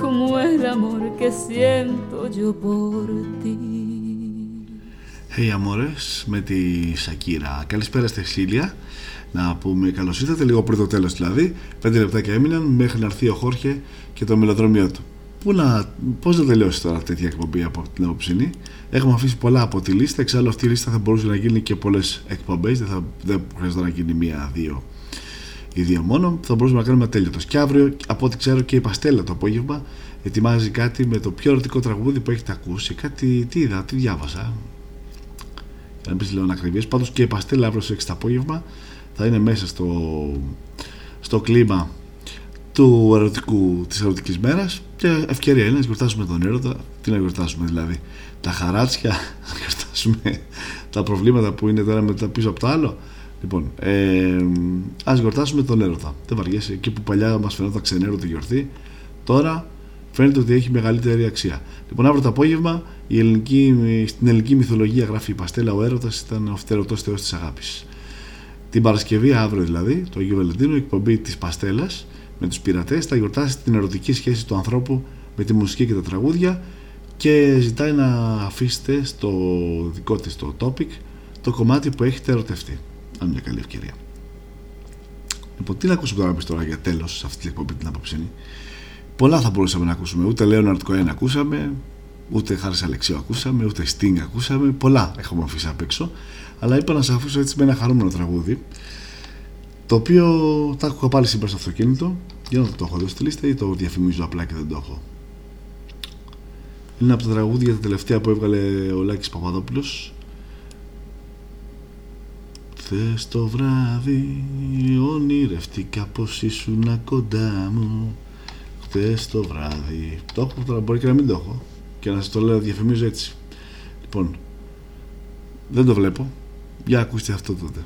como el amor que siento yo por ti. Hey Amores με τη Σακύρα. Καλησπέρα στη Σίλια. Να πούμε καλώς ήρθατε, λίγο πριν το τέλος δηλαδή. Πέντε λεπτάκια έμειναν μέχρι να έρθει ο Χόρχε και το μελοδρόμιο του. Πού να, πώς να τελειώσει τώρα τέτοια εκπομπή από την απόψινή. Έχουμε αφήσει πολλά από τη λίστα. Εξάλλου αυτή η λίστα θα μπορούσε να γίνει και πολλές εκπομπές. Δεν, θα, δεν χρειάζεται να γίνει μία-δύο ή δύο μόνο. Θα μπορούσαμε να κάνουμε ατέλειωτος. Και αύριο, από ό,τι ξέρω, και η Παστέλα το απόγευμα ετοιμάζει κάτι με το πιο ερωτικό τραγούδι που έχετε ακούσει. Κάτι, τι είδα, τι διάβασα να μην λέω ακριβίες πάντως και η Παστέλα αύριο στις 6 το απόγευμα θα είναι μέσα στο, στο κλίμα του ερωτικού, της ερωτικής μέρας και ευκαιρία είναι να γιορτάσουμε τον έρωτα τι να γιορτάσουμε δηλαδή τα χαράτσια να γιορτάσουμε τα προβλήματα που είναι τώρα μετά πίσω από το άλλο. Λοιπόν ε, ας γιορτάσουμε τον έρωτα δεν βαριέσαι. Εκεί που παλιά μας φαινόταν ξενέρωτη γιορτή τώρα φαίνεται ότι έχει μεγαλύτερη αξία. Λοιπόν, αύριο το απόγευμα η ελληνική, στην ελληνική μυθολογία γράφει η Παστέλα ο έρωτας ήταν ο φτερωτός θεός της αγάπης. Την Παρασκευή, αύριο δηλαδή, το Αγίου Βαλεντίνου, η εκπομπή της Παστέλας με τους πειρατές θα γιορτάσει την ερωτική σχέση του ανθρώπου με τη μουσική και τα τραγούδια και ζητάει να αφήσετε στο δικό της το topic το κομμάτι που έχετε ερωτευτεί. Αν μια καλή ευκαιρία. Λοιπόν, τι να ακούσουμε τώρα, τώρα για τέλος σε αυτή την εκπομπή την απόψηνή. Πολλά θα μπορούσαμε να ακούσουμε. Ούτε Λέοναρτ Κοέν ακούσαμε, ούτε Χάρης Αλεξίου ακούσαμε, ούτε Sting ακούσαμε. Πολλά έχουμε αφήσει απ' έξω. Αλλά είπα να σας αφήσω έτσι με ένα χαρούμενο τραγούδι. Το οποίο τα έχω πάλι σήμερα στο αυτοκίνητο. Για να το έχω εδώ στη λίστα ή το διαφημίζω απλά και δεν το έχω. Είναι από τα τραγούδια τα τελευταία που έβγαλε ο Λάκης Παπαδόπουλος. Χθες το βράδυ ονειρευτήκα πως ήσουν κοντά μου. Χθες το βράδυ Το έχω τώρα μπορεί και να μην το έχω. Και να σας το λέω διαφημίζω έτσι. Λοιπόν Δεν το βλέπω. Για ακούστε αυτό τότε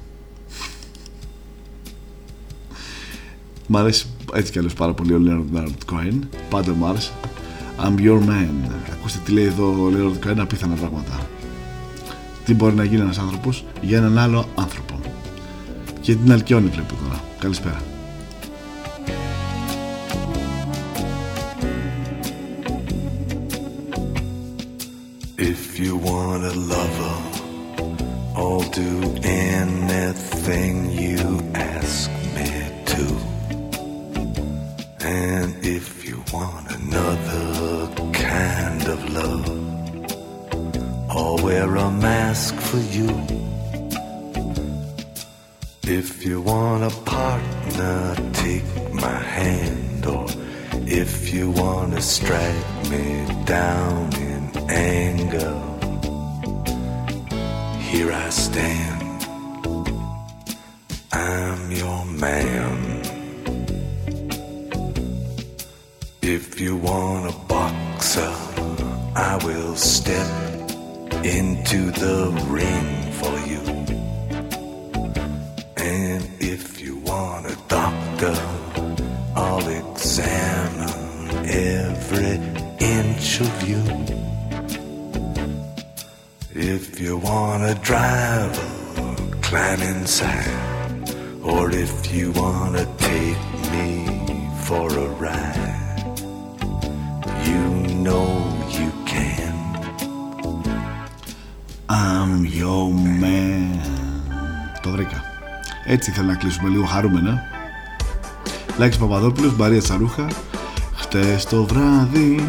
Μ' αρέσει έτσι κι αλλιώς πάρα πολύ ο Leonard Cohen Πάντα μου άρεσε. I'm your man. Ακούστε τι λέει εδώ ο Leonard Cohen Απίθανα πράγματα. Τι μπορεί να γίνει ένας άνθρωπος για έναν άλλο άνθρωπο; Και την αλκιώνει βλέπω τώρα. Καλησπέρα. If you want a lover, I'll do anything you ask me to. And if you want another kind of love, I'll wear a mask for you. If you want a partner, take my hand, or if you want to strike me down in anger, here I stand. I'm your man. If you want a boxer, I will step into the ring for you. And if you want a doctor, I'll examine every inch of you. If you want a driver, climb inside. Or if you want to take me for a ride, you know you can. I'm your man. Το βρήκα. Έτσι θέλω να κλείσουμε λίγο. Χαρούμενα. Λάκης Παπαδόπουλος, Μπαρία Τσαρούχα Χτες το βράδυ.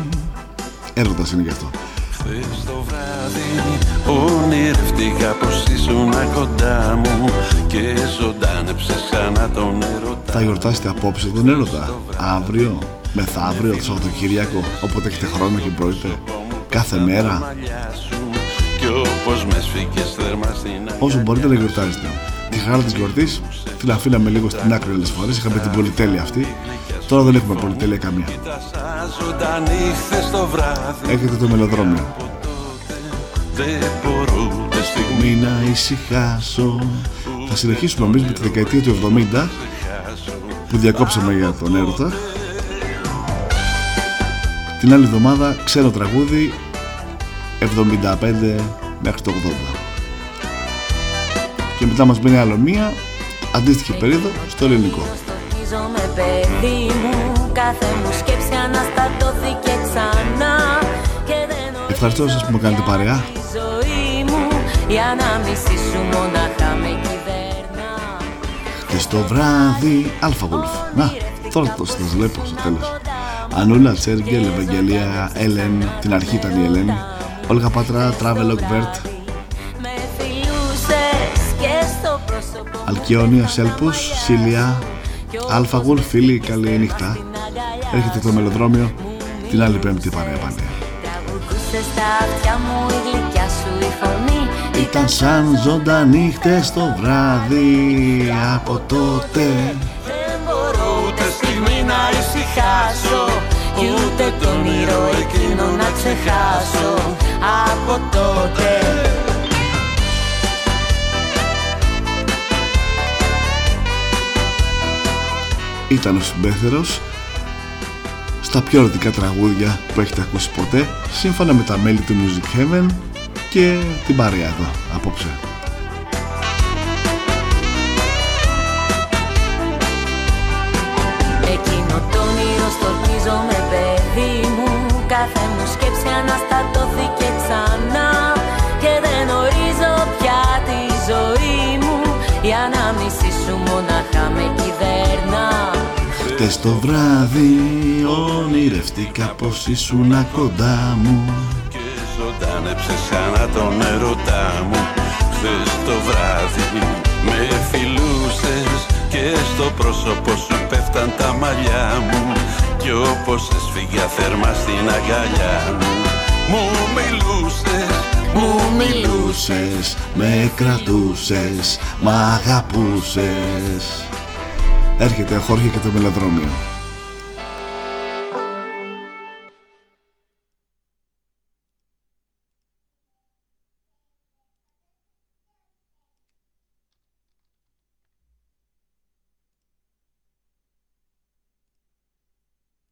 Έρωτας είναι γι' αυτό. Χθες το βράδυ ονειρευτήκα πως ήσουν κοντά μου και ζωντάνεψες ξανά τον έρωτα Θα γιορτάσετε απόψε τον έρωτα. Αύριο, μεθαύριο, το Σαββατοκύριακο Όποτε έχετε χρόνο και μπορείτε Κάθε μέρα. Κι όπως με σφίγγες θέρμα στην Όσο μπορείτε να γιορτάζετε. Τη χαρά της γιορτής την αφήναμε λίγο στην άκρη όλες τις φορές. Είχαμε την πολυτέλεια αυτή. Τώρα δεν έχουμε πολυτέλεια καμία. Ζωντανή χθες το βράδυ Έχετε το μελοδρόμιο. Δεν μπορώ ούτε στιγμή Μην να ησυχάσω. Θα συνεχίσουμε εμείς με τη δεκαετία του 70 Που διακόψαμε για τον έρωτα Την άλλη εβδομάδα ξένο τραγούδι 75 μέχρι το 80 Και μετά μας μπαίνει άλλο μία Αντίστοιχη περίοδο στο ελληνικό. Στοχίζομαι παιδί μου Κάθε μου σκέψη αναστατώθηκε ξανά. Και δεν Ευχαριστώ σας που μου κάνετε παρέα. η ζωή μου Για να μισή σου μονάχα με κυβέρνα. Και στο βράδυ Αλφα Wolf Να, τώρα το σας βλέπω στο τέλος Ανούλα Τσέργκελ, Ευαγγελία, Έλεν Την αρχή ήταν η Ελένη Όλγα Πατρά, Travelog Vert Με φιλούσες και στο πρόσωπο Αλκιόνιο Σέλπους, Σίλια Αλφα Wolf, φίλοι, καλή νύχτα. Έρχεται το μελοδρόμιο Την άλλη πέμπτη παρέα πάλι. Τραγουδούσες στα αυτιά μου η γλυκιά σου η φωνή Ήταν σαν ζωντανή χτες το βράδυ Από τότε ησυχάσω Κι ούτε το όνειρο εκείνο να ξεχάσω Από τότε Ήταν ο συμπέθερος στα πιο ερωτικά τραγούδια που έχετε ακούσει ποτέ σύμφωνα με τα μέλη του Music Heaven και την παρέα εδώ απόψε. Κάθε μου σκέψη αναστατώθηκε ξανά. Και δεν ορίζω πια τη ζωή μου. Η ανάμνηση σου μονάχα με κυβέρνα. Χτες το βράδυ ονειρευτήκα πως ήσουν κοντά μου. Και ζωντάνεψες ξανά τον ερωτά μου. Χθες το βράδυ με φιλούσες Και στο πρόσωπο σου πέφταν τα μαλλιά μου Κι όπως έσφυγα θερμά στην αγκαλιά. Μου Μου μιλούσες, Μου μιλούσες, με κρατούσες, μ' αγαπούσες. Έρχεται ο Χόρχε και το μελοδρόμιο